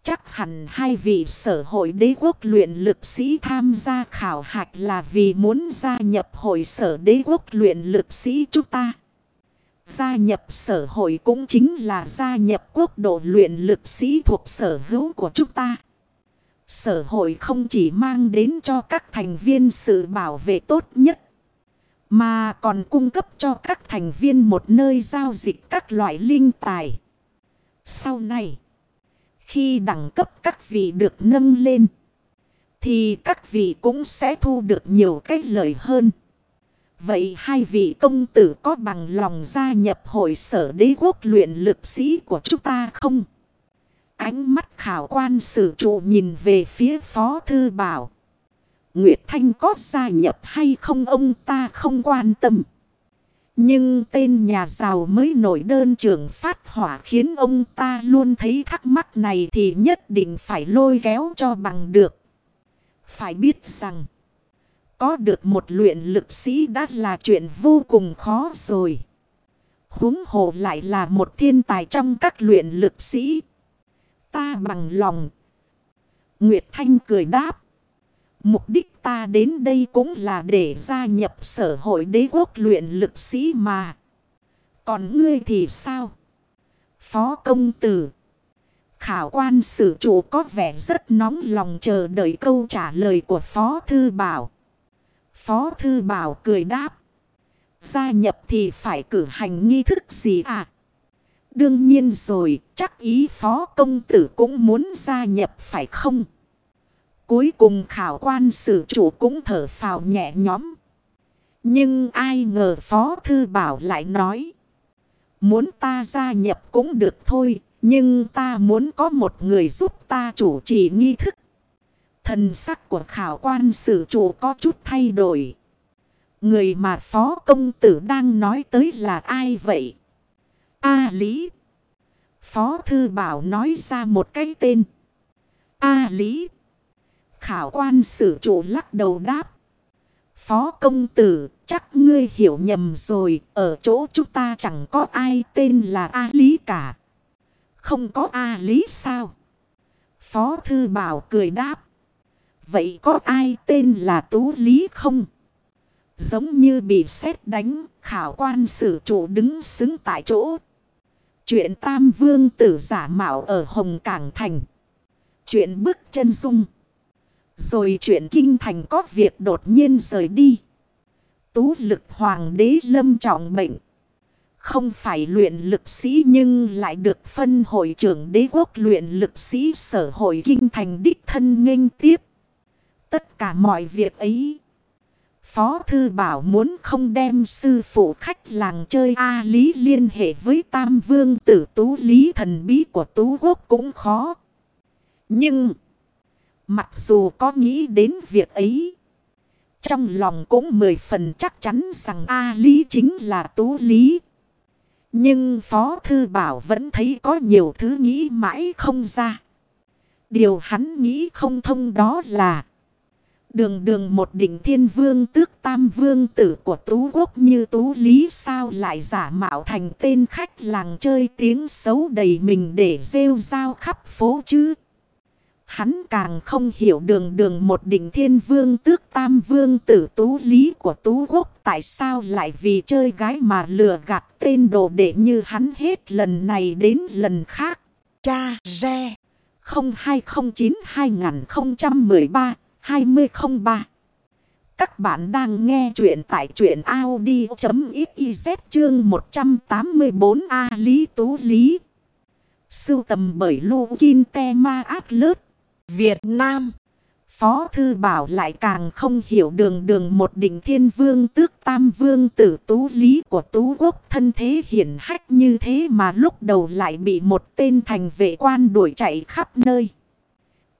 Speaker 1: Chắc hẳn hai vị sở hội đế quốc luyện lực sĩ tham gia khảo hạch là vì muốn gia nhập hội sở đế quốc luyện lực sĩ chúng ta. Gia nhập sở hội cũng chính là gia nhập quốc độ luyện lực sĩ thuộc sở hữu của chúng ta. Sở hội không chỉ mang đến cho các thành viên sự bảo vệ tốt nhất. Mà còn cung cấp cho các thành viên một nơi giao dịch các loại linh tài. Sau này. Khi đẳng cấp các vị được nâng lên. Thì các vị cũng sẽ thu được nhiều cách lợi hơn. Vậy hai vị công tử có bằng lòng gia nhập hội sở đế quốc luyện lực sĩ của chúng ta không? Ánh mắt khảo quan sử trụ nhìn về phía phó thư bảo. Nguyệt Thanh có gia nhập hay không ông ta không quan tâm. Nhưng tên nhà giàu mới nổi đơn trưởng phát hỏa khiến ông ta luôn thấy thắc mắc này thì nhất định phải lôi kéo cho bằng được. Phải biết rằng, có được một luyện lực sĩ đã là chuyện vô cùng khó rồi. Húng hồ lại là một thiên tài trong các luyện lực sĩ. Ta bằng lòng. Nguyệt Thanh cười đáp. Mục đích ta đến đây cũng là để gia nhập sở hội đế quốc luyện lực sĩ mà. Còn ngươi thì sao? Phó công tử. Khảo quan sử chủ có vẻ rất nóng lòng chờ đợi câu trả lời của Phó Thư Bảo. Phó Thư Bảo cười đáp. Gia nhập thì phải cử hành nghi thức gì à? Đương nhiên rồi, chắc ý Phó Công Tử cũng muốn gia nhập phải không? Cuối cùng khảo quan sử chủ cũng thở phào nhẹ nhõm. Nhưng ai ngờ Phó Thư Bảo lại nói. Muốn ta gia nhập cũng được thôi. Nhưng ta muốn có một người giúp ta chủ trì nghi thức. Thần sắc của khảo quan sử chủ có chút thay đổi. Người mà Phó Công Tử đang nói tới là ai vậy? A Lý. Phó Thư Bảo nói ra một cái tên. A Lý. Khảo quan sử chủ lắc đầu đáp. Phó công tử, chắc ngươi hiểu nhầm rồi, ở chỗ chúng ta chẳng có ai tên là A Lý cả. Không có A lý sao? Phó Thư Bảo cười đáp. Vậy có ai tên là Tú Lý không? Giống như bị sét đánh, khảo quan sử chủ đứng xứng tại chỗ. Chuyện Tam Vương tử giả mạo ở Hồng Cảng Thành. Chuyện bước chân dung. Rồi chuyện Kinh Thành có việc đột nhiên rời đi. Tú lực hoàng đế lâm trọng bệnh. Không phải luyện lực sĩ nhưng lại được phân hội trưởng đế quốc luyện lực sĩ sở hội Kinh Thành đích thân nghênh tiếp. Tất cả mọi việc ấy. Phó Thư Bảo muốn không đem sư phụ khách làng chơi A Lý liên hệ với Tam Vương tử Tú Lý thần bí của Tú Quốc cũng khó. Nhưng, mặc dù có nghĩ đến việc ấy, trong lòng cũng mười phần chắc chắn rằng A Lý chính là Tú Lý. Nhưng Phó Thư Bảo vẫn thấy có nhiều thứ nghĩ mãi không ra. Điều hắn nghĩ không thông đó là Đường đường một đỉnh thiên vương tước tam vương tử của Tú Quốc như Tú Lý sao lại giả mạo thành tên khách làng chơi tiếng xấu đầy mình để rêu rao khắp phố chứ. Hắn càng không hiểu đường đường một đỉnh thiên vương tước tam vương tử Tú Lý của Tú Quốc tại sao lại vì chơi gái mà lừa gạt tên đồ đệ như hắn hết lần này đến lần khác. Cha Re 0209 2013 2003. Các bạn đang nghe chuyện tại chuyện Audi.xyz chương 184A Lý Tú Lý. Sưu tầm bởi Lô Kinh Te Ma Át Lớt, Việt Nam. Phó Thư Bảo lại càng không hiểu đường đường một đỉnh thiên vương tước tam vương tử tú lý của tú quốc thân thế hiển hách như thế mà lúc đầu lại bị một tên thành vệ quan đuổi chạy khắp nơi.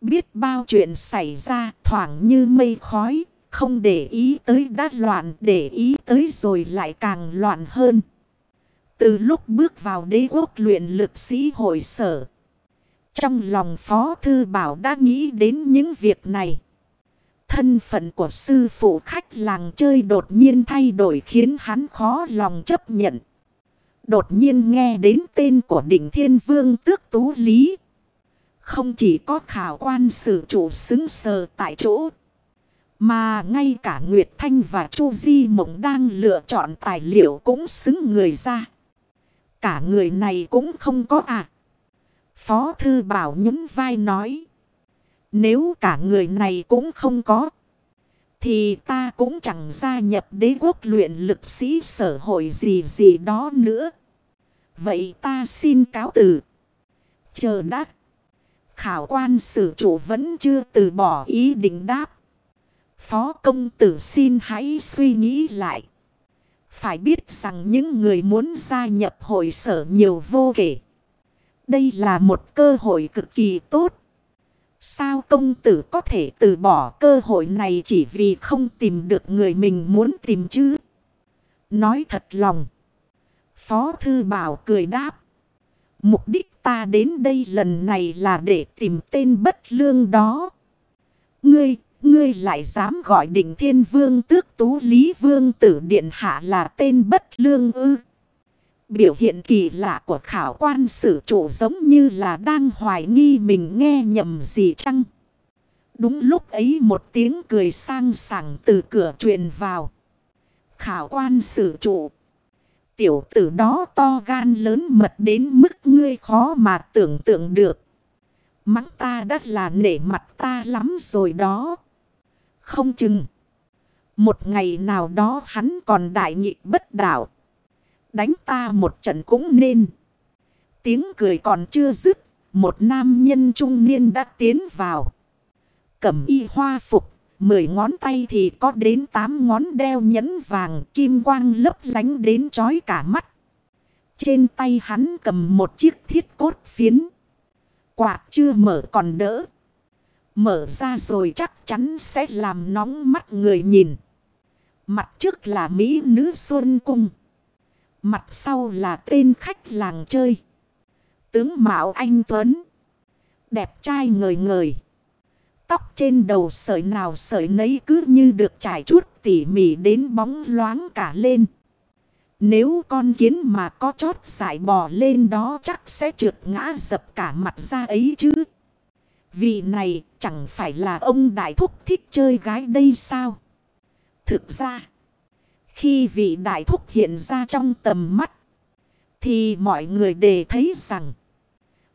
Speaker 1: Biết bao chuyện xảy ra thoảng như mây khói, không để ý tới đã loạn, để ý tới rồi lại càng loạn hơn. Từ lúc bước vào đế quốc luyện lực sĩ hội sở, trong lòng Phó Thư Bảo đã nghĩ đến những việc này. Thân phận của sư phụ khách làng chơi đột nhiên thay đổi khiến hắn khó lòng chấp nhận. Đột nhiên nghe đến tên của đỉnh thiên vương tước tú lý. Không chỉ có khảo quan sử chủ xứng sờ tại chỗ. Mà ngay cả Nguyệt Thanh và Chu Di Mộng đang lựa chọn tài liệu cũng xứng người ra. Cả người này cũng không có à. Phó Thư Bảo nhún vai nói. Nếu cả người này cũng không có. Thì ta cũng chẳng gia nhập đế quốc luyện lực sĩ sở hội gì gì đó nữa. Vậy ta xin cáo từ. Chờ đắc. Khảo quan sử chủ vẫn chưa từ bỏ ý định đáp. Phó công tử xin hãy suy nghĩ lại. Phải biết rằng những người muốn gia nhập hội sở nhiều vô kể. Đây là một cơ hội cực kỳ tốt. Sao công tử có thể từ bỏ cơ hội này chỉ vì không tìm được người mình muốn tìm chứ? Nói thật lòng. Phó Thư Bảo cười đáp. Mục đích ta đến đây lần này là để tìm tên bất lương đó. Ngươi, ngươi lại dám gọi định thiên vương tước tú lý vương tử điện hạ là tên bất lương ư. Biểu hiện kỳ lạ của khảo quan sử chủ giống như là đang hoài nghi mình nghe nhầm gì chăng. Đúng lúc ấy một tiếng cười sang sảng từ cửa truyền vào. Khảo quan sử chủ. Tiểu tử đó to gan lớn mật đến mức ngươi khó mà tưởng tượng được. Mắng ta đã là nể mặt ta lắm rồi đó. Không chừng. Một ngày nào đó hắn còn đại nghị bất đảo. Đánh ta một trận cũng nên. Tiếng cười còn chưa dứt. Một nam nhân trung niên đã tiến vào. Cẩm y hoa phục Mười ngón tay thì có đến tám ngón đeo nhẫn vàng kim quang lấp lánh đến chói cả mắt. Trên tay hắn cầm một chiếc thiết cốt phiến. Quạt chưa mở còn đỡ. Mở ra rồi chắc chắn sẽ làm nóng mắt người nhìn. Mặt trước là Mỹ nữ Xuân Cung. Mặt sau là tên khách làng chơi. Tướng Mạo Anh Tuấn. Đẹp trai ngời ngời. Tóc trên đầu sợi nào sợi nấy cứ như được trải chút tỉ mỉ đến bóng loáng cả lên. Nếu con kiến mà có chót giải bò lên đó chắc sẽ trượt ngã dập cả mặt ra ấy chứ. Vị này chẳng phải là ông đại thúc thích chơi gái đây sao? Thực ra, khi vị đại thúc hiện ra trong tầm mắt, thì mọi người đều thấy rằng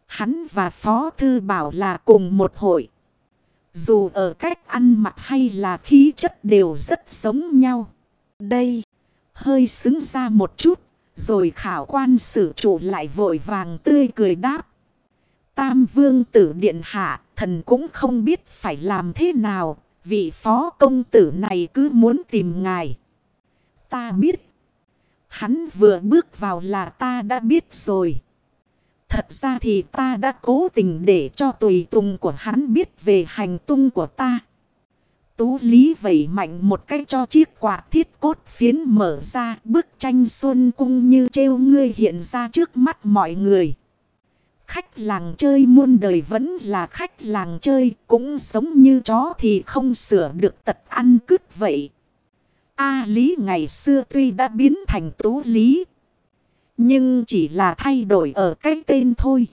Speaker 1: hắn và Phó Thư Bảo là cùng một hội. Dù ở cách ăn mặc hay là khí chất đều rất giống nhau. Đây, hơi xứng ra một chút, rồi khảo quan sử trụ lại vội vàng tươi cười đáp. Tam vương tử điện hạ, thần cũng không biết phải làm thế nào, vị phó công tử này cứ muốn tìm ngài. Ta biết. Hắn vừa bước vào là ta đã biết rồi. Thật ra thì ta đã cố tình để cho tùy tùng của hắn biết về hành tung của ta. Tú Lý vẩy mạnh một cách cho chiếc quạt thiết cốt phiến mở ra, bức tranh xuân cung như treo ngươi hiện ra trước mắt mọi người. Khách làng chơi muôn đời vẫn là khách làng chơi, cũng giống như chó thì không sửa được tật ăn cứt vậy. A Lý ngày xưa tuy đã biến thành Tú Lý. Nhưng chỉ là thay đổi ở cái tên thôi.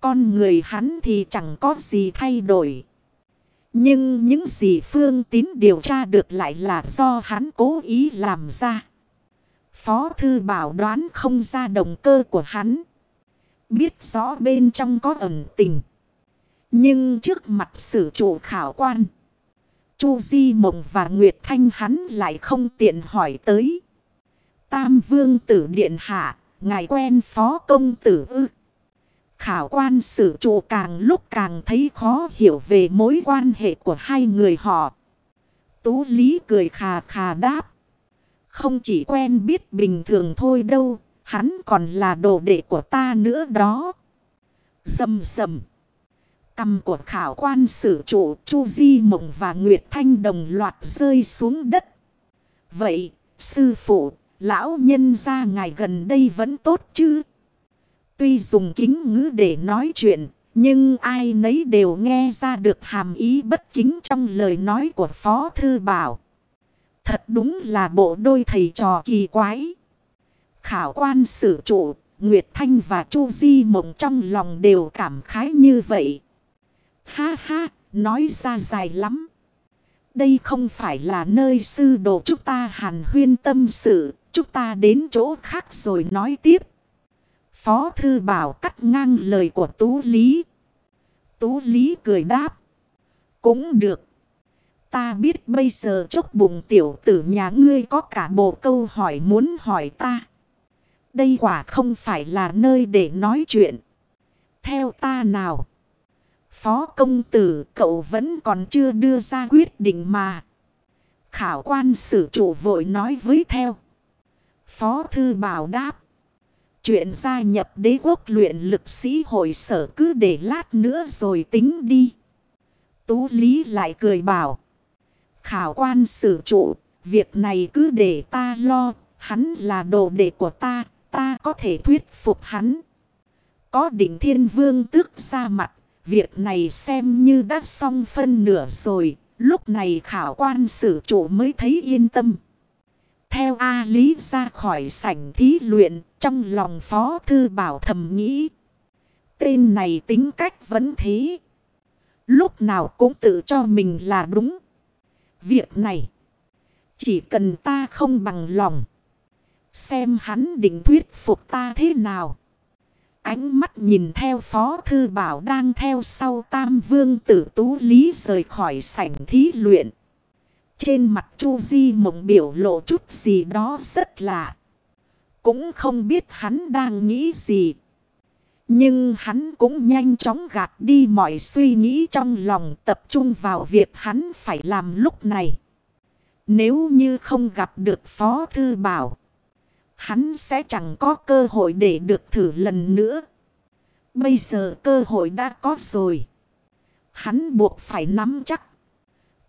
Speaker 1: Con người hắn thì chẳng có gì thay đổi. Nhưng những gì Phương Tín điều tra được lại là do hắn cố ý làm ra. Phó Thư Bảo đoán không ra động cơ của hắn. Biết rõ bên trong có ẩn tình. Nhưng trước mặt sử chủ khảo quan. Chu Di Mộng và Nguyệt Thanh hắn lại không tiện hỏi tới. Tam Vương Tử Điện Hạ, ngài quen Phó Công Tử ư. Khảo quan sử trụ càng lúc càng thấy khó hiểu về mối quan hệ của hai người họ. Tú Lý cười khà khà đáp. Không chỉ quen biết bình thường thôi đâu, hắn còn là đồ đệ của ta nữa đó. Dầm dầm. Cầm của khảo quan sử trụ Chu Di Mộng và Nguyệt Thanh đồng loạt rơi xuống đất. Vậy, sư phụ, lão nhân ra ngài gần đây vẫn tốt chứ? Tuy dùng kính ngữ để nói chuyện, nhưng ai nấy đều nghe ra được hàm ý bất kính trong lời nói của Phó Thư Bảo. Thật đúng là bộ đôi thầy trò kỳ quái. Khảo quan sử trụ, Nguyệt Thanh và Chu Di Mộng trong lòng đều cảm khái như vậy. Ha ha, nói ra dài lắm. Đây không phải là nơi sư đồ chúng ta hàn huyên tâm sự, chúng ta đến chỗ khác rồi nói tiếp. Phó Thư Bảo cắt ngang lời của Tú Lý. Tú Lý cười đáp. Cũng được. Ta biết bây giờ chốc bụng tiểu tử nhà ngươi có cả bộ câu hỏi muốn hỏi ta. Đây quả không phải là nơi để nói chuyện. Theo ta nào. Phó công tử, cậu vẫn còn chưa đưa ra quyết định mà. Khảo quan sử chủ vội nói với theo. Phó thư bảo đáp. Chuyện gia nhập đế quốc luyện lực sĩ hội sở cứ để lát nữa rồi tính đi. Tú Lý lại cười bảo. Khảo quan sử trụ, việc này cứ để ta lo, hắn là đồ đệ của ta, ta có thể thuyết phục hắn. Có định thiên vương tức ra mặt, việc này xem như đã xong phân nửa rồi, lúc này khảo quan sử trụ mới thấy yên tâm. Theo A Lý ra khỏi sảnh thí luyện, trong lòng Phó Thư Bảo thầm nghĩ. Tên này tính cách vẫn thế. Lúc nào cũng tự cho mình là đúng. Việc này, chỉ cần ta không bằng lòng. Xem hắn định thuyết phục ta thế nào. Ánh mắt nhìn theo Phó Thư Bảo đang theo sau Tam Vương Tử Tú Lý rời khỏi sảnh thí luyện. Trên mặt Chu Di mộng biểu lộ chút gì đó rất lạ. Cũng không biết hắn đang nghĩ gì. Nhưng hắn cũng nhanh chóng gạt đi mọi suy nghĩ trong lòng tập trung vào việc hắn phải làm lúc này. Nếu như không gặp được Phó Thư Bảo, hắn sẽ chẳng có cơ hội để được thử lần nữa. Bây giờ cơ hội đã có rồi. Hắn buộc phải nắm chắc.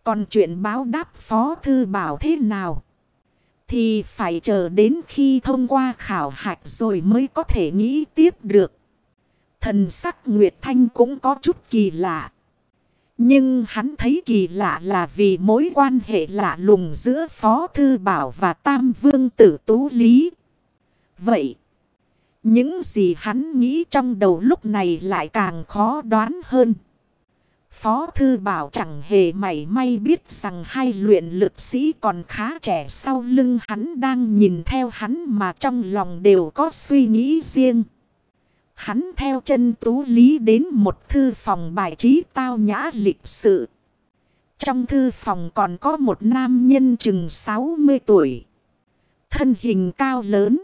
Speaker 1: Còn chuyện báo đáp Phó Thư Bảo thế nào? Thì phải chờ đến khi thông qua khảo hạch rồi mới có thể nghĩ tiếp được. Thần sắc Nguyệt Thanh cũng có chút kỳ lạ. Nhưng hắn thấy kỳ lạ là vì mối quan hệ lạ lùng giữa Phó Thư Bảo và Tam Vương Tử Tú Lý. Vậy, những gì hắn nghĩ trong đầu lúc này lại càng khó đoán hơn. Phó Thư Bảo chẳng hề mảy may biết rằng hai luyện lực sĩ còn khá trẻ sau lưng hắn đang nhìn theo hắn mà trong lòng đều có suy nghĩ riêng. Hắn theo chân Tú Lý đến một thư phòng bài trí tao nhã lịch sự. Trong thư phòng còn có một nam nhân chừng 60 tuổi. Thân hình cao lớn.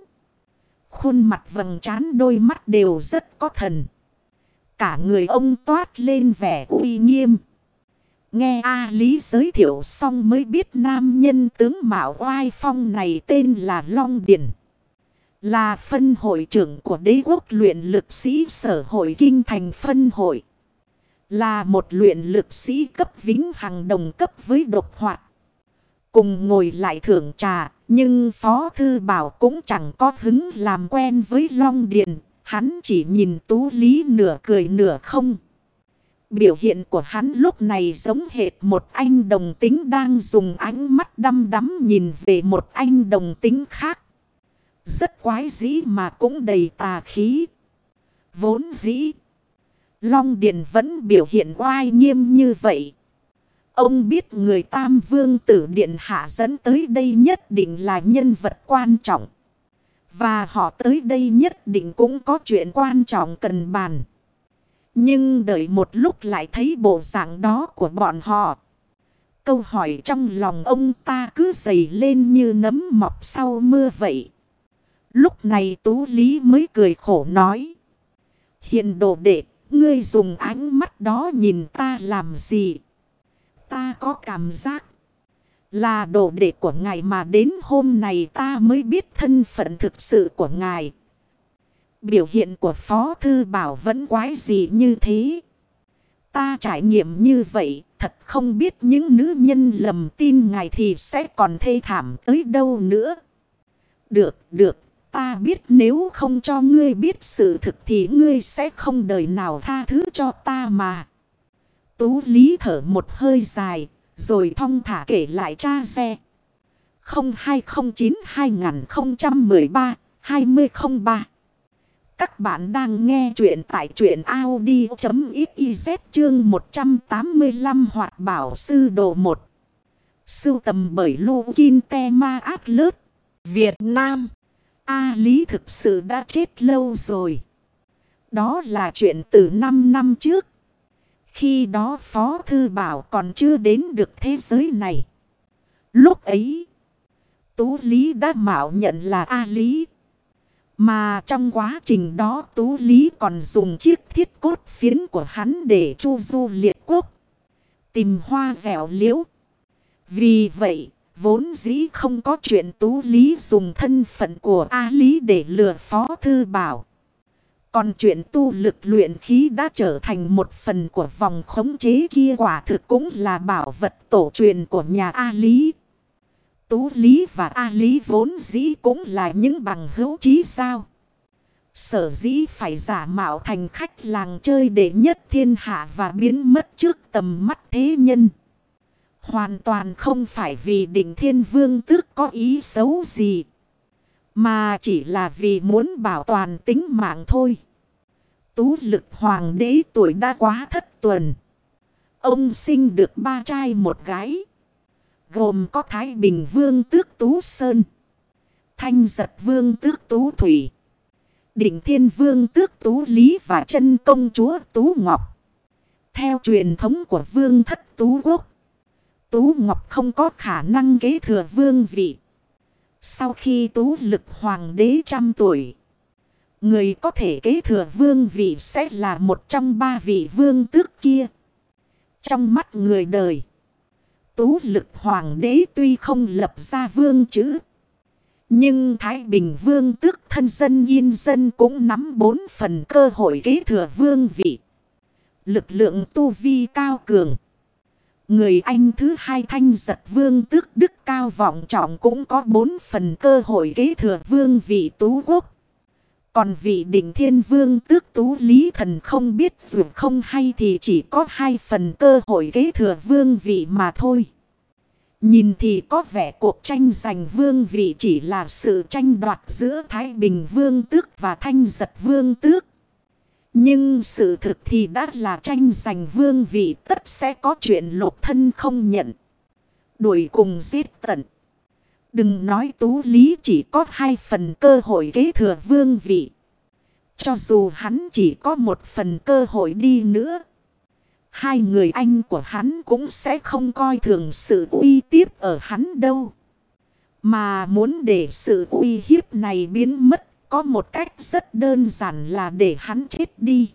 Speaker 1: Khuôn mặt vầng trán đôi mắt đều rất có thần. Cả người ông toát lên vẻ uy nghiêm. Nghe A Lý giới thiệu xong mới biết nam nhân tướng Mạo Oai Phong này tên là Long Điển. Là phân hội trưởng của đế quốc luyện lực sĩ sở hội kinh thành phân hội. Là một luyện lực sĩ cấp vĩnh hằng đồng cấp với độc hoạt. Cùng ngồi lại thưởng trà, nhưng Phó Thư Bảo cũng chẳng có hứng làm quen với Long Điền. Hắn chỉ nhìn Tú Lý nửa cười nửa không. Biểu hiện của hắn lúc này giống hệt một anh đồng tính đang dùng ánh mắt đăm đắm nhìn về một anh đồng tính khác. Rất quái dĩ mà cũng đầy tà khí. Vốn dĩ. Long Điền vẫn biểu hiện oai nghiêm như vậy. Ông biết người Tam Vương Tử Điện Hạ dẫn tới đây nhất định là nhân vật quan trọng. Và họ tới đây nhất định cũng có chuyện quan trọng cần bàn. Nhưng đợi một lúc lại thấy bộ dạng đó của bọn họ. Câu hỏi trong lòng ông ta cứ dày lên như nấm mọc sau mưa vậy. Lúc này Tú Lý mới cười khổ nói. Hiện đồ đệ, ngươi dùng ánh mắt đó nhìn ta làm gì? Ta có cảm giác là đồ đệ của ngài mà đến hôm này ta mới biết thân phận thực sự của ngài. Biểu hiện của Phó Thư Bảo vẫn quái gì như thế. Ta trải nghiệm như vậy, thật không biết những nữ nhân lầm tin ngài thì sẽ còn thê thảm tới đâu nữa. Được, được, Ta biết nếu không cho ngươi biết sự thực thì ngươi sẽ không đời nào tha thứ cho ta mà. Tú Lý thở một hơi dài, rồi thong thả kể lại cha xe. 0209-2013-2003 Các bạn đang nghe chuyện tại truyện Audi.xyz chương 185 hoạt bảo sư đồ 1. Sưu tầm bởi Lô Kinh Te Ma Át Lớt, Việt Nam. A Lý thực sự đã chết lâu rồi. Đó là chuyện từ 5 năm trước. Khi đó Phó Thư Bảo còn chưa đến được thế giới này. Lúc ấy, Tú Lý đã mạo nhận là A Lý. Mà trong quá trình đó Tú Lý còn dùng chiếc thiết cốt phiến của hắn để chu du liệt quốc. Tìm hoa dẻo liễu. Vì vậy, Vốn dĩ không có chuyện tú lý dùng thân phận của A Lý để lừa phó thư bảo. Còn chuyện tu lực luyện khí đã trở thành một phần của vòng khống chế kia quả thực cũng là bảo vật tổ truyền của nhà A Lý. Tú Lý và A Lý vốn dĩ cũng là những bằng hữu chí sao. Sở dĩ phải giả mạo thành khách làng chơi để nhất thiên hạ và biến mất trước tầm mắt thế nhân. Hoàn toàn không phải vì đỉnh thiên vương tước có ý xấu gì. Mà chỉ là vì muốn bảo toàn tính mạng thôi. Tú lực hoàng đế tuổi đã quá thất tuần. Ông sinh được ba trai một gái. Gồm có Thái Bình Vương Tước Tú Sơn. Thanh Giật Vương Tước Tú Thủy. Định Thiên Vương Tước Tú Lý và chân Công Chúa Tú Ngọc. Theo truyền thống của Vương Thất Tú Quốc. Tú Ngọc không có khả năng kế thừa vương vị. Sau khi Tú lực hoàng đế trăm tuổi. Người có thể kế thừa vương vị sẽ là một trong ba vị vương tước kia. Trong mắt người đời. Tú lực hoàng đế tuy không lập ra vương chữ. Nhưng Thái Bình vương tước thân dân yên dân cũng nắm bốn phần cơ hội kế thừa vương vị. Lực lượng tu vi cao cường. Người anh thứ hai thanh giật vương tước đức cao vọng trọng cũng có bốn phần cơ hội kế thừa vương vị tú quốc. Còn vị đỉnh thiên vương tước tú lý thần không biết dù không hay thì chỉ có hai phần cơ hội kế thừa vương vị mà thôi. Nhìn thì có vẻ cuộc tranh giành vương vị chỉ là sự tranh đoạt giữa Thái Bình vương tước và Thanh giật vương tước. Nhưng sự thực thì đã là tranh giành vương vị, tất sẽ có chuyện lục thân không nhận. Đuổi cùng giết tận. Đừng nói tú lý chỉ có hai phần cơ hội kế thừa vương vị. Cho dù hắn chỉ có một phần cơ hội đi nữa. Hai người anh của hắn cũng sẽ không coi thường sự uy tiếp ở hắn đâu. Mà muốn để sự uy hiếp này biến mất có một cách rất đơn giản là để hắn chết đi.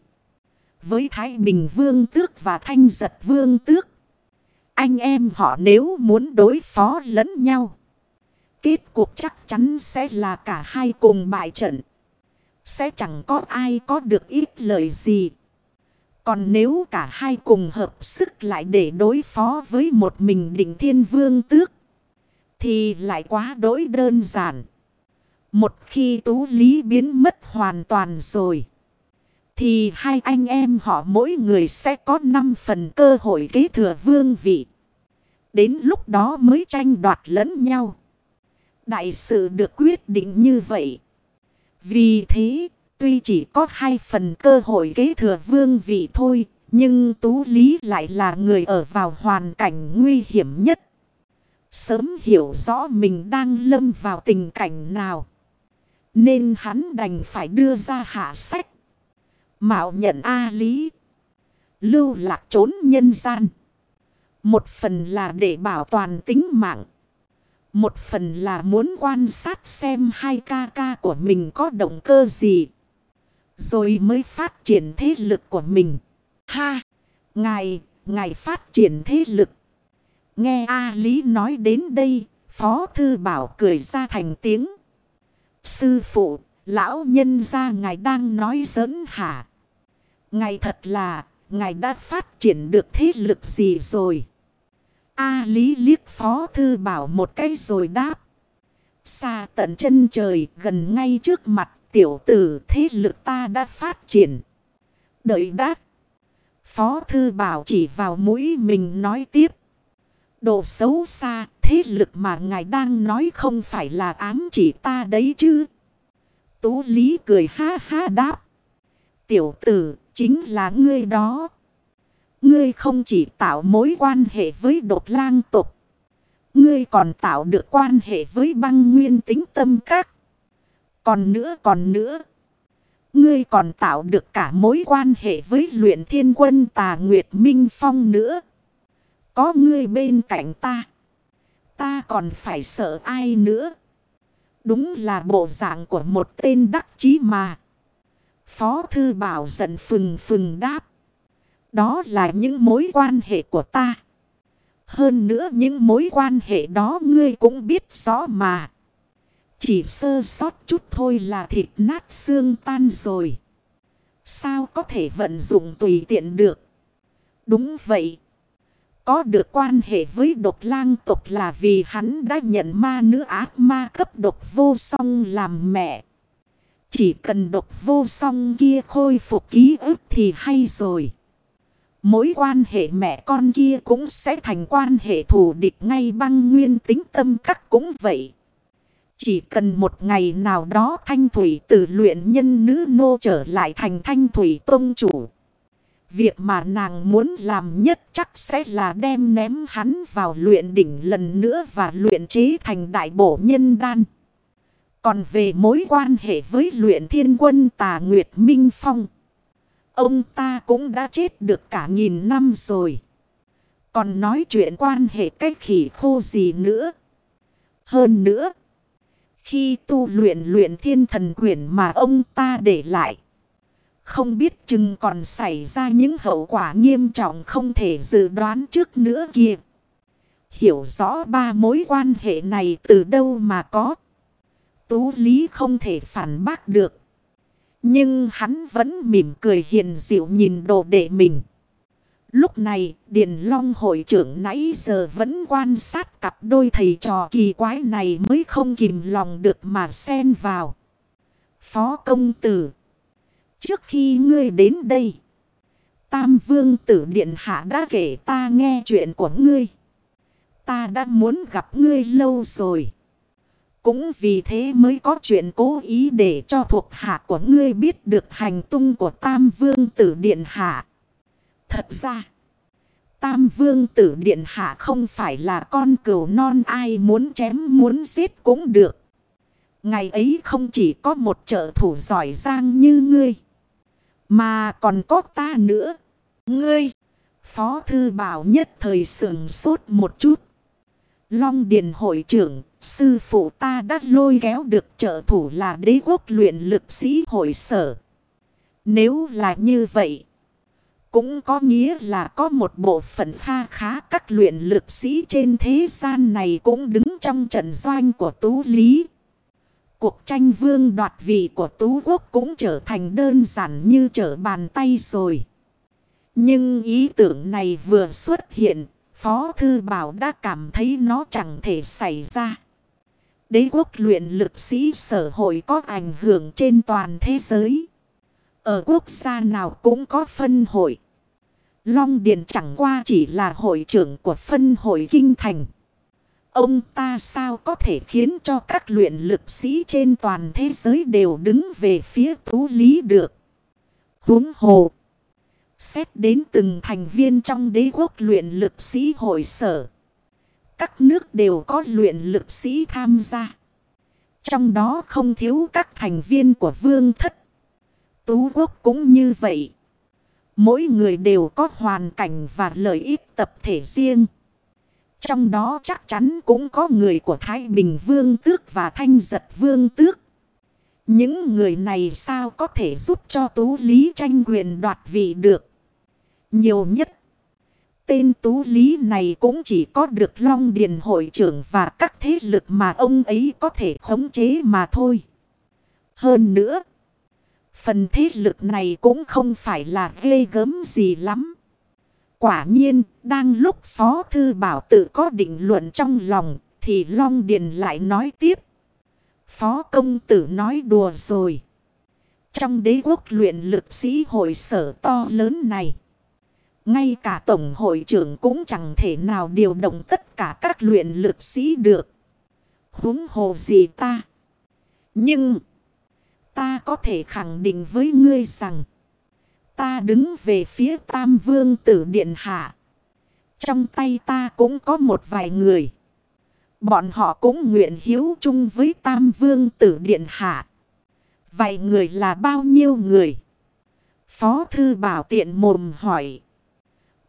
Speaker 1: Với Thái Bình Vương Tước và Thanh Giật Vương Tước. Anh em họ nếu muốn đối phó lẫn nhau. Kết cuộc chắc chắn sẽ là cả hai cùng bại trận. Sẽ chẳng có ai có được ít lời gì. Còn nếu cả hai cùng hợp sức lại để đối phó với một mình định thiên vương tước. Thì lại quá đối đơn giản. Một khi tú lý biến mất hoàn toàn rồi. Thì hai anh em họ mỗi người sẽ có 5 phần cơ hội kế thừa vương vị. Đến lúc đó mới tranh đoạt lẫn nhau. Đại sự được quyết định như vậy. Vì thế, tuy chỉ có hai phần cơ hội kế thừa vương vị thôi, nhưng Tú Lý lại là người ở vào hoàn cảnh nguy hiểm nhất. Sớm hiểu rõ mình đang lâm vào tình cảnh nào. Nên hắn đành phải đưa ra hạ sách. Mạo nhận A Lý. Lưu lạc trốn nhân gian. Một phần là để bảo toàn tính mạng. Một phần là muốn quan sát xem hai ca ca của mình có động cơ gì. Rồi mới phát triển thế lực của mình. Ha! Ngài, ngài phát triển thế lực. Nghe A Lý nói đến đây, Phó Thư Bảo cười ra thành tiếng. Sư phụ, lão nhân ra ngài đang nói giỡn hả? Ngài thật là, ngài đã phát triển được thế lực gì rồi? A Lý liếc Phó Thư Bảo một cái rồi đáp. Xa tận chân trời gần ngay trước mặt tiểu tử thế lực ta đã phát triển. Đợi đáp. Phó Thư Bảo chỉ vào mũi mình nói tiếp. Độ xấu xa, thế lực mà ngài đang nói không phải là ám chỉ ta đấy chứ. Tú Lý cười ha ha đáp. Tiểu tử, chính là ngươi đó. Ngươi không chỉ tạo mối quan hệ với đột lang tục. Ngươi còn tạo được quan hệ với băng nguyên tính tâm các. Còn nữa còn nữa. Ngươi còn tạo được cả mối quan hệ với luyện thiên quân tà Nguyệt Minh Phong nữa. Có ngươi bên cạnh ta. Ta còn phải sợ ai nữa. Đúng là bộ dạng của một tên đắc chí mà. Phó Thư Bảo giận phừng phừng đáp. Đó là những mối quan hệ của ta. Hơn nữa những mối quan hệ đó ngươi cũng biết rõ mà. Chỉ sơ sót chút thôi là thịt nát xương tan rồi. Sao có thể vận dụng tùy tiện được? Đúng vậy. Có được quan hệ với độc lang tộc là vì hắn đã nhận ma nữ ác ma cấp độc vô song làm mẹ. Chỉ cần độc vô song kia khôi phục ký ức thì hay rồi. Mối quan hệ mẹ con kia cũng sẽ thành quan hệ thù địch ngay băng nguyên tính tâm các cũng vậy. Chỉ cần một ngày nào đó thanh thủy từ luyện nhân nữ nô trở lại thành thanh thủy tôn chủ. Việc mà nàng muốn làm nhất chắc sẽ là đem ném hắn vào luyện đỉnh lần nữa và luyện trí thành đại bổ nhân đan. Còn về mối quan hệ với luyện thiên quân tà Nguyệt Minh Phong. Ông ta cũng đã chết được cả nghìn năm rồi. Còn nói chuyện quan hệ cách khỉ khô gì nữa. Hơn nữa. Khi tu luyện luyện thiên thần quyển mà ông ta để lại. Không biết chừng còn xảy ra những hậu quả nghiêm trọng không thể dự đoán trước nữa kia. Hiểu rõ ba mối quan hệ này từ đâu mà có. Tú Lý không thể phản bác được. Nhưng hắn vẫn mỉm cười hiền dịu nhìn đồ đệ mình. Lúc này, Điền Long hội trưởng nãy giờ vẫn quan sát cặp đôi thầy trò kỳ quái này mới không kìm lòng được mà xen vào. Phó công tử. Trước khi ngươi đến đây. Tam vương tử điện hạ đã kể ta nghe chuyện của ngươi. Ta đã muốn gặp ngươi lâu rồi. Cũng vì thế mới có chuyện cố ý để cho thuộc hạ của ngươi biết được hành tung của Tam Vương Tử Điện Hạ. Thật ra, Tam Vương Tử Điện Hạ không phải là con cừu non ai muốn chém muốn giết cũng được. Ngày ấy không chỉ có một trợ thủ giỏi giang như ngươi, mà còn có ta nữa. Ngươi, Phó Thư Bảo nhất thời sườn sốt một chút. Long Điền hội trưởng, sư phụ ta đã lôi kéo được trợ thủ là đế quốc luyện lực sĩ hội sở. Nếu là như vậy, cũng có nghĩa là có một bộ phận kha khá các luyện lực sĩ trên thế gian này cũng đứng trong trận doanh của Tú Lý. Cuộc tranh vương đoạt vị của Tú Quốc cũng trở thành đơn giản như trở bàn tay rồi. Nhưng ý tưởng này vừa xuất hiện, Phó Thư Bảo đã cảm thấy nó chẳng thể xảy ra. Đế quốc luyện lực sĩ sở hội có ảnh hưởng trên toàn thế giới. Ở quốc gia nào cũng có phân hội. Long Điền chẳng qua chỉ là hội trưởng của phân hội kinh thành. Ông ta sao có thể khiến cho các luyện lực sĩ trên toàn thế giới đều đứng về phía tú lý được. Huống hồ. Xét đến từng thành viên trong đế quốc luyện lực sĩ hội sở. Các nước đều có luyện lực sĩ tham gia. Trong đó không thiếu các thành viên của vương thất. Tú quốc cũng như vậy. Mỗi người đều có hoàn cảnh và lợi ích tập thể riêng. Trong đó chắc chắn cũng có người của Thái Bình Vương Tước và Thanh Giật Vương Tước. Những người này sao có thể giúp cho Tú Lý tranh quyền đoạt vị được. Nhiều nhất. Tên Tú Lý này cũng chỉ có được Long Điền hội trưởng và các thế lực mà ông ấy có thể khống chế mà thôi. Hơn nữa. Phần thế lực này cũng không phải là ghê gớm gì lắm. Quả nhiên, đang lúc Phó Thư Bảo tự có định luận trong lòng, thì Long Điền lại nói tiếp. Phó công tử nói đùa rồi. Trong đế quốc luyện lực sĩ hội sở to lớn này. Ngay cả tổng hội trưởng cũng chẳng thể nào điều động tất cả các luyện lực sĩ được. Húng hồ gì ta. Nhưng ta có thể khẳng định với ngươi rằng. Ta đứng về phía tam vương tử điện hạ. Trong tay ta cũng có một vài người. Bọn họ cũng nguyện hiếu chung với tam vương tử điện hạ. Vậy người là bao nhiêu người? Phó thư bảo tiện mồm hỏi.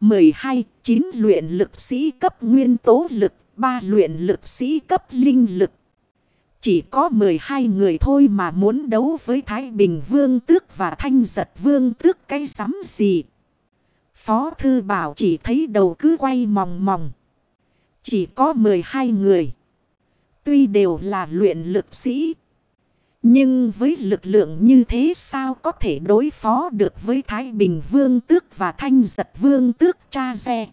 Speaker 1: 12. 9 luyện lực sĩ cấp nguyên tố lực, 3 luyện lực sĩ cấp linh lực. Chỉ có 12 người thôi mà muốn đấu với Thái Bình Vương Tước và Thanh Giật Vương Tước cái sắm gì. Phó Thư Bảo chỉ thấy đầu cứ quay mòng mòng. Chỉ có 12 người. Tuy đều là luyện lực sĩ. Nhưng với lực lượng như thế sao có thể đối phó được với Thái Bình Vương Tước và Thanh Giật Vương Tước, cha xe.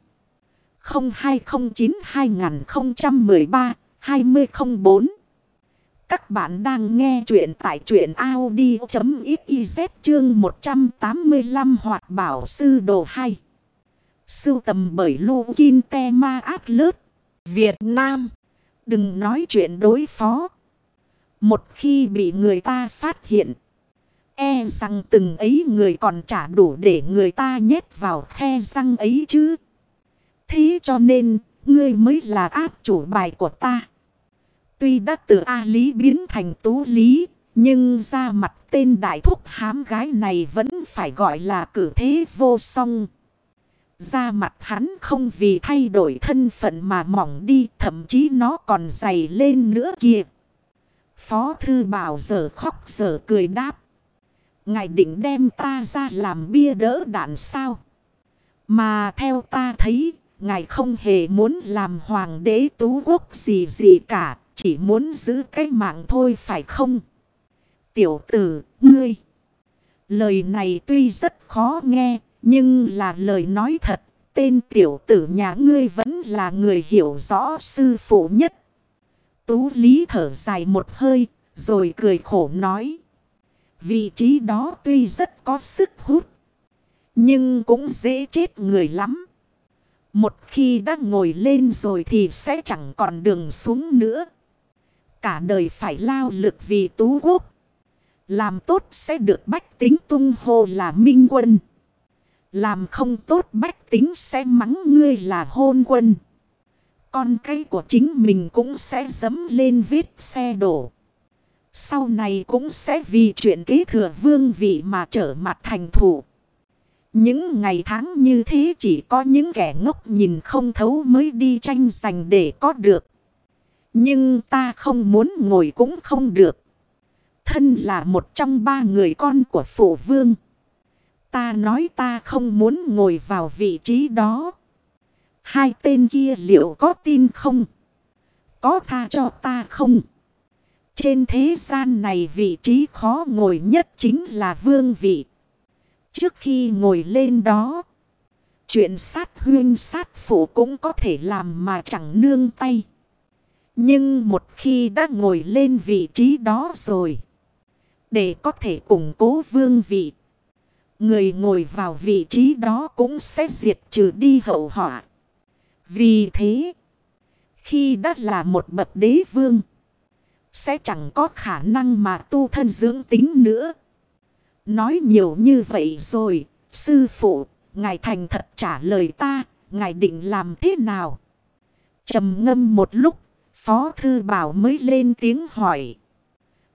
Speaker 1: 0209-2013-2004 các bạn đang nghe chuyện tại chuyện Audi.xyz chương 185 hoạt bảo sư đồ 2. Sưu tầm bởi Lô Kinh Te Ma Át Lớt, Việt Nam. Đừng nói chuyện đối phó. Một khi bị người ta phát hiện. E rằng từng ấy người còn trả đủ để người ta nhét vào khe răng ấy chứ. Thế cho nên, ngươi mới là áp chủ bài của ta. Tuy đã từ A Lý biến thành Tú Lý, nhưng ra mặt tên đại thúc hám gái này vẫn phải gọi là cử thế vô song. Ra mặt hắn không vì thay đổi thân phận mà mỏng đi, thậm chí nó còn dày lên nữa kìa. Phó thư bảo giờ khóc giờ cười đáp. Ngài định đem ta ra làm bia đỡ đạn sao? Mà theo ta thấy, ngài không hề muốn làm hoàng đế tú quốc gì gì cả, chỉ muốn giữ cái mạng thôi phải không? Tiểu tử, ngươi. Lời này tuy rất khó nghe, nhưng là lời nói thật. Tên tiểu tử nhà ngươi vẫn là người hiểu rõ sư phụ nhất Tú Lý thở dài một hơi, rồi cười khổ nói. Vị trí đó tuy rất có sức hút. Nhưng cũng dễ chết người lắm. Một khi đã ngồi lên rồi thì sẽ chẳng còn đường xuống nữa. Cả đời phải lao lực vì tú quốc. Làm tốt sẽ được bách tính tung hô là minh quân. Làm không tốt bách tính sẽ mắng ngươi là hôn quân. Con cây của chính mình cũng sẽ dấm lên vết xe đổ. Sau này cũng sẽ vì chuyện kế thừa vương vị mà trở mặt thành thủ. Những ngày tháng như thế chỉ có những kẻ ngốc nhìn không thấu mới đi tranh giành để có được. Nhưng ta không muốn ngồi cũng không được. Thân là một trong ba người con của phụ vương. Ta nói ta không muốn ngồi vào vị trí đó. Hai tên kia liệu có tin không? Có tha cho ta không? Trên thế gian này vị trí khó ngồi nhất chính là vương vị. Trước khi ngồi lên đó, chuyện sát huyên sát phụ cũng có thể làm mà chẳng nương tay. Nhưng một khi đã ngồi lên vị trí đó rồi, để có thể củng cố vương vị, người ngồi vào vị trí đó cũng sẽ diệt trừ đi hậu họa. Vì thế, khi đã là một bậc đế vương, sẽ chẳng có khả năng mà tu thân dưỡng tính nữa. Nói nhiều như vậy rồi, sư phụ, ngài thành thật trả lời ta, ngài định làm thế nào? trầm ngâm một lúc, Phó Thư Bảo mới lên tiếng hỏi.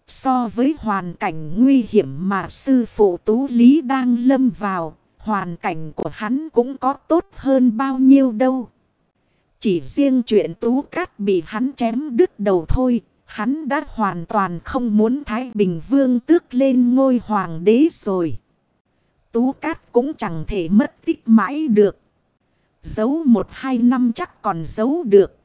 Speaker 1: So với hoàn cảnh nguy hiểm mà sư phụ Tú Lý đang lâm vào, hoàn cảnh của hắn cũng có tốt hơn bao nhiêu đâu. Chỉ riêng chuyện Tú Cát bị hắn chém đứt đầu thôi, Hắn đã hoàn toàn không muốn Thái Bình Vương tước lên ngôi hoàng đế rồi. Tú Cát cũng chẳng thể mất tích mãi được. Giấu một hai năm chắc còn giấu được.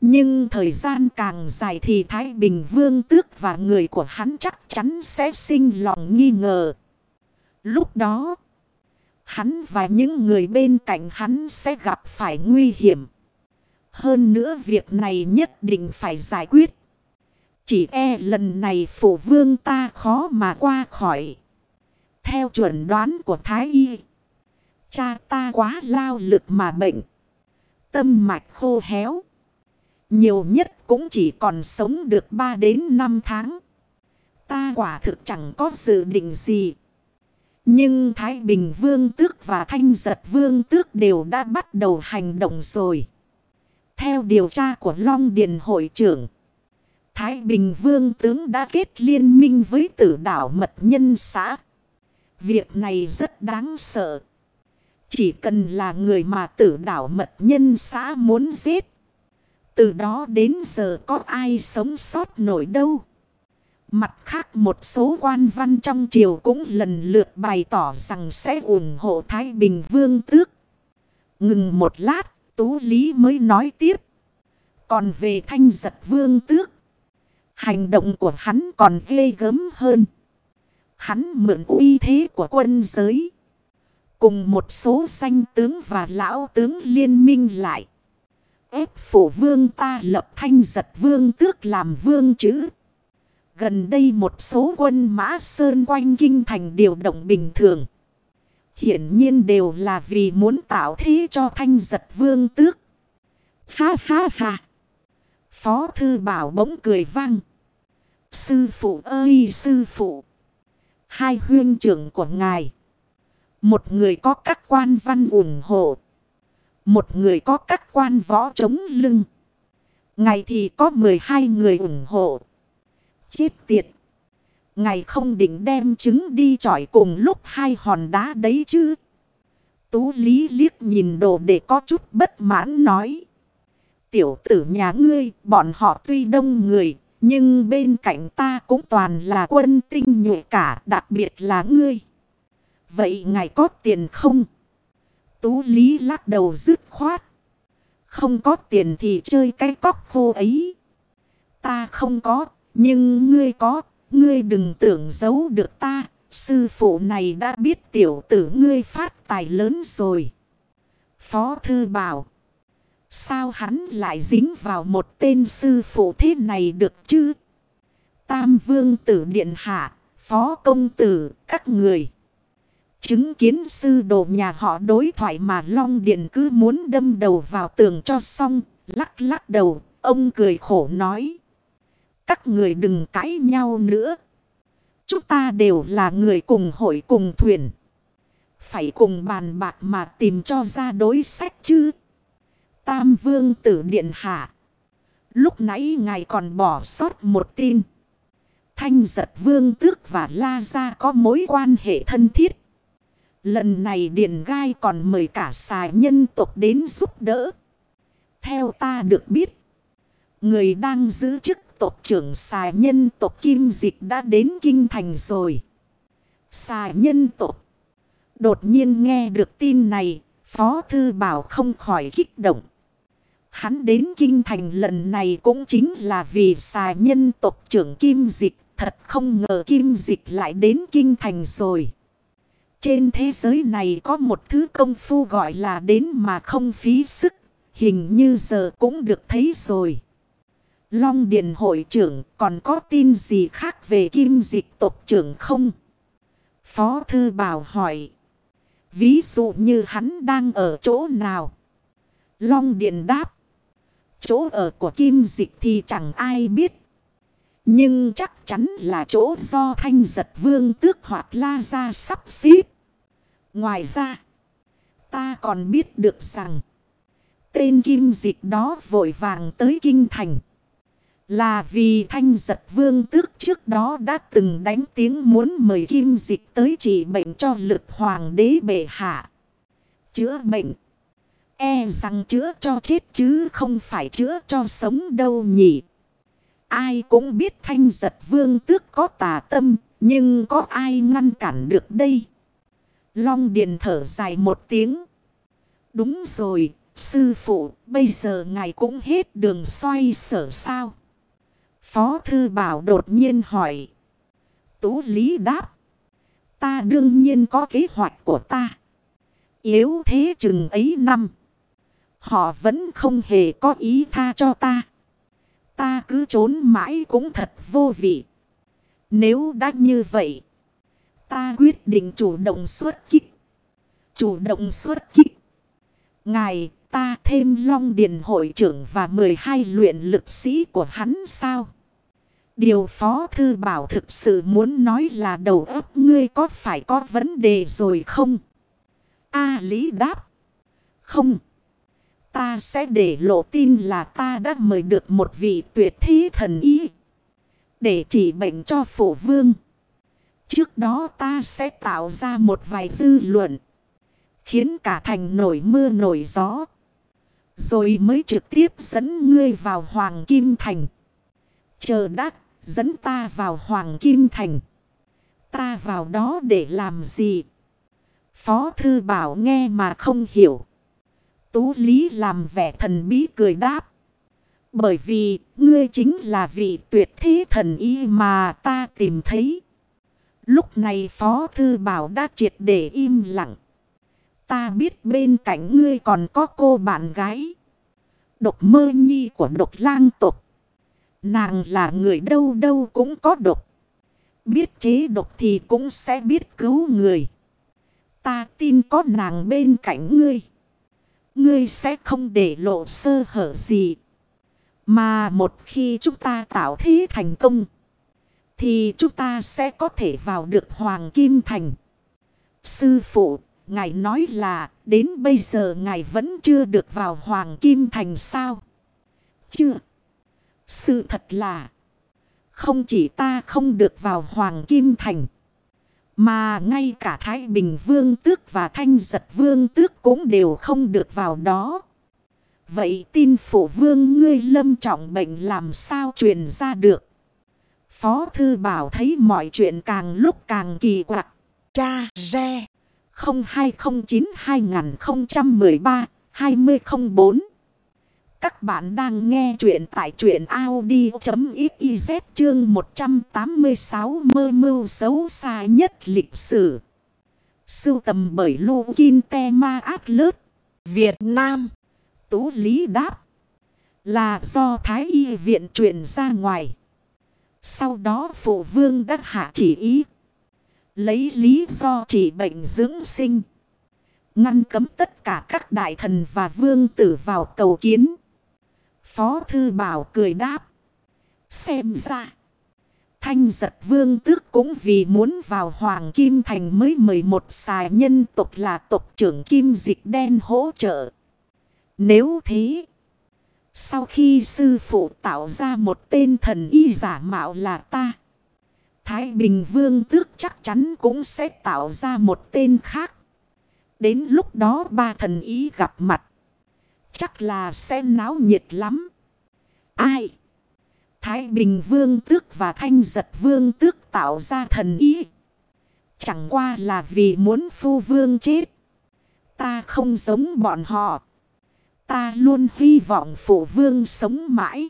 Speaker 1: Nhưng thời gian càng dài thì Thái Bình Vương tước và người của hắn chắc chắn sẽ sinh lòng nghi ngờ. Lúc đó, hắn và những người bên cạnh hắn sẽ gặp phải nguy hiểm. Hơn nữa việc này nhất định phải giải quyết. Chỉ e lần này phụ vương ta khó mà qua khỏi. Theo chuẩn đoán của Thái Y. Cha ta quá lao lực mà bệnh. Tâm mạch khô héo. Nhiều nhất cũng chỉ còn sống được 3 đến 5 tháng. Ta quả thực chẳng có dự định gì. Nhưng Thái Bình Vương Tước và Thanh Giật Vương Tước đều đã bắt đầu hành động rồi. Theo điều tra của Long Điền Hội trưởng. Thái Bình Vương tướng đã kết liên minh với tử đảo mật nhân xã. Việc này rất đáng sợ. Chỉ cần là người mà tử đảo mật nhân xã muốn giết. Từ đó đến giờ có ai sống sót nổi đâu. Mặt khác một số quan văn trong triều cũng lần lượt bày tỏ rằng sẽ ủng hộ Thái Bình Vương tước. Ngừng một lát, Tú Lý mới nói tiếp. Còn về thanh giật vương tước. Hành động của hắn còn ghê gớm hơn. Hắn mượn uy thế của quân giới. Cùng một số danh tướng và lão tướng liên minh lại ép phủ vương ta lập thanh giật vương tước làm vương chữ. Gần đây một số quân mã sơn quanh kinh thành điều động bình thường. Hiển nhiên đều là vì muốn tạo thế cho thanh giật vương tước. Ha ha ha. Phó thư bảo bỗng cười vang. Sư phụ ơi, sư phụ. Hai huyên trưởng của ngài. Một người có các quan văn ủng hộ. Một người có các quan võ chống lưng. Ngài thì có 12 người ủng hộ. Chết tiệt. Ngài không định đem trứng đi chọi cùng lúc hai hòn đá đấy chứ. Tú lý liếc nhìn đồ để có chút bất mãn nói. Tiểu tử nhà ngươi, bọn họ tuy đông người, nhưng bên cạnh ta cũng toàn là quân tinh nhuệ cả, đặc biệt là ngươi. Vậy ngài có tiền không? Tú Lý lắc đầu dứt khoát. Không có tiền thì chơi cái cóc khô ấy. Ta không có, nhưng ngươi có, ngươi đừng tưởng giấu được ta. Sư phụ này đã biết tiểu tử ngươi phát tài lớn rồi. Phó thư bảo. Sao hắn lại dính vào một tên sư phụ thế này được chứ? Tam vương tử điện hạ, Phó công tử, các người. Chứng kiến sư đồ nhà họ đối thoại mà Long Điện cứ muốn đâm đầu vào tường cho xong, lắc lắc đầu, ông cười khổ nói. Các người đừng cãi nhau nữa. Chúng ta đều là người cùng hội cùng thuyền. Phải cùng bàn bạc mà tìm cho ra đối sách chứ. Tam vương tử điện hạ. Lúc nãy ngài còn bỏ sót một tin. Thanh giật vương tước và la gia có mối quan hệ thân thiết. Lần này Điền gai còn mời cả xài nhân tộc đến giúp đỡ. Theo ta được biết. Người đang giữ chức tộc trưởng xài nhân tộc Kim Dịch đã đến Kinh Thành rồi. Xài nhân tộc. Đột nhiên nghe được tin này, Phó Thư Bảo không khỏi kích động. Hắn đến Kinh Thành lần này cũng chính là vì xài nhân tộc trưởng Kim Dịch. Thật không ngờ Kim Dịch lại đến Kinh Thành rồi. Trên thế giới này có một thứ công phu gọi là đến mà không phí sức. Hình như giờ cũng được thấy rồi. Long Điện hội trưởng còn có tin gì khác về kim dịch tộc trưởng không? Phó Thư Bảo hỏi. Ví dụ như hắn đang ở chỗ nào? Long Điện đáp. Chỗ ở của kim dịch thì chẳng ai biết. Nhưng chắc chắn là chỗ do thanh giật vương tước hoặc la ra sắp xếp. Ngoài ra, ta còn biết được rằng tên kim dịch đó vội vàng tới kinh thành. Là vì thanh giật vương tước trước đó đã từng đánh tiếng muốn mời kim dịch tới trị bệnh cho lực hoàng đế bệ hạ. Chữa bệnh. E rằng chữa cho chết chứ không phải chữa cho sống đâu nhỉ. Ai cũng biết thanh giật vương tước có tà tâm. Nhưng có ai ngăn cản được đây? Long Điền thở dài một tiếng. Đúng rồi, sư phụ, bây giờ ngài cũng hết đường xoay sở sao? Phó Thư Bảo đột nhiên hỏi. Tú Lý đáp. Ta đương nhiên có kế hoạch của ta. Yếu thế chừng ấy năm. Họ vẫn không hề có ý tha cho ta. Ta cứ trốn mãi cũng thật vô vị. Nếu đã như vậy. Ta quyết định chủ động xuất kích. Chủ động xuất kích. Ngài, ta thêm long điền hội trưởng và 12 luyện lực sĩ của hắn sao? Điều Phó Thư Bảo thực sự muốn nói là đầu óc ngươi có phải có vấn đề rồi không? A Lý đáp. Không. Ta sẽ để lộ tin là ta đã mời được một vị tuyệt thí thần y. Để chỉ bệnh cho phổ vương. Trước đó ta sẽ tạo ra một vài dư luận. Khiến cả thành nổi mưa nổi gió. Rồi mới trực tiếp dẫn ngươi vào Hoàng Kim Thành. Chờ đắc dẫn ta vào Hoàng Kim Thành. Ta vào đó để làm gì? Phó Thư Bảo nghe mà không hiểu. Tú Lý làm vẻ thần bí cười đáp. Bởi vì, ngươi chính là vị tuyệt thế thần y mà ta tìm thấy. Lúc này Phó Thư Bảo đã triệt để im lặng. Ta biết bên cạnh ngươi còn có cô bạn gái. Độc mơ nhi của độc lang tục. Nàng là người đâu đâu cũng có độc. Biết chế độc thì cũng sẽ biết cứu người. Ta tin có nàng bên cạnh ngươi. Ngươi sẽ không để lộ sơ hở gì. Mà một khi chúng ta tạo thế thành công. Thì chúng ta sẽ có thể vào được Hoàng Kim Thành. Sư phụ, ngài nói là đến bây giờ ngài vẫn chưa được vào Hoàng Kim Thành sao? Chưa. Sự thật là không chỉ ta không được vào Hoàng Kim Thành. Mà ngay cả Thái Bình Vương Tước và Thanh Giật Vương Tước cũng đều không được vào đó. Vậy tin phụ vương ngươi lâm trọng bệnh làm sao truyền ra được? Phó Thư Bảo thấy mọi chuyện càng lúc càng kỳ quặc. Cha Re 0209 2013 2004 các bạn đang nghe chuyện tại chuyện Audi.xyz chương 186 mơ mưu xấu xa nhất lịch sử. Sưu tầm bởi Lô Kinh Te Ma Át Lớt, Việt Nam. Tú Lý đáp là do Thái Y viện truyền ra ngoài. Sau đó phụ vương đã hạ chỉ ý Lấy lý do chỉ bệnh dưỡng sinh. Ngăn cấm tất cả các đại thần và vương tử vào cầu kiến. Phó thư bảo cười đáp. Xem ra. Thanh giật vương tước cũng vì muốn vào Hoàng Kim Thành mới mời một xài nhân tộc là tộc trưởng Kim Dịch Đen hỗ trợ. Nếu thế, sau khi sư phụ tạo ra một tên thần y giả mạo là ta, Thái Bình Vương tước chắc chắn cũng sẽ tạo ra một tên khác. Đến lúc đó ba thần ý gặp mặt, chắc là sẽ náo nhiệt lắm. Ai? Thái Bình Vương Tước và Thanh Giật Vương Tước tạo ra thần ý. Chẳng qua là vì muốn phu vương chết. Ta không giống bọn họ. Ta luôn hy vọng phụ vương sống mãi.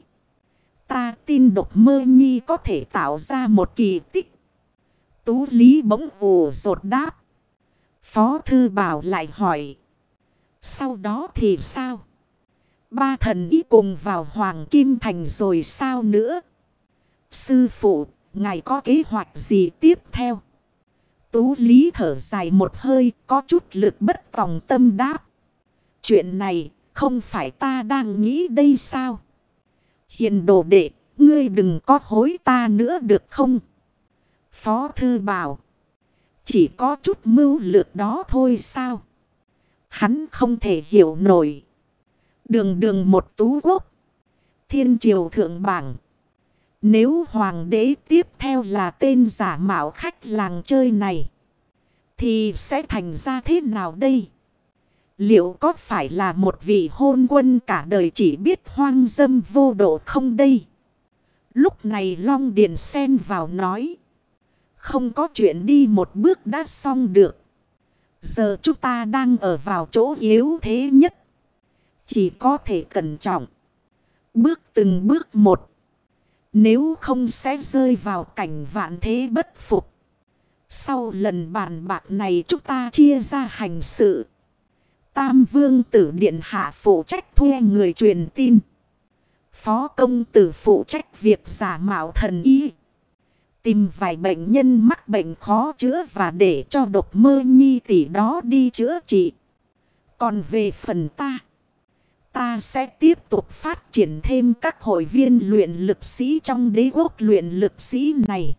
Speaker 1: Ta tin độc mơ nhi có thể tạo ra một kỳ tích. Tú Lý bỗng ủ rột đáp. Phó Thư Bảo lại hỏi. Sau đó thì sao? Ba thần ý cùng vào Hoàng Kim Thành rồi sao nữa? Sư phụ, ngài có kế hoạch gì tiếp theo? Tú Lý thở dài một hơi, có chút lực bất tòng tâm đáp. Chuyện này, không phải ta đang nghĩ đây sao? hiền đồ đệ, ngươi đừng có hối ta nữa được không? Phó Thư bảo. Chỉ có chút mưu lược đó thôi sao? Hắn không thể hiểu nổi. Đường đường một tú quốc. Thiên triều thượng bảng. Nếu hoàng đế tiếp theo là tên giả mạo khách làng chơi này. Thì sẽ thành ra thế nào đây? Liệu có phải là một vị hôn quân cả đời chỉ biết hoang dâm vô độ không đây? Lúc này Long Điền xen vào nói. Không có chuyện đi một bước đã xong được. Giờ chúng ta đang ở vào chỗ yếu thế nhất. Chỉ có thể cẩn trọng. Bước từng bước một. Nếu không sẽ rơi vào cảnh vạn thế bất phục. Sau lần bàn bạc này chúng ta chia ra hành sự. Tam vương tử điện hạ phụ trách thuê người truyền tin. Phó công tử phụ trách việc giả mạo thần y. Tìm vài bệnh nhân mắc bệnh khó chữa và để cho độc mơ nhi tỷ đó đi chữa trị. Còn về phần ta. Ta sẽ tiếp tục phát triển thêm các hội viên luyện lực sĩ trong đế quốc luyện lực sĩ này.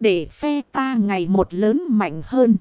Speaker 1: Để phe ta ngày một lớn mạnh hơn.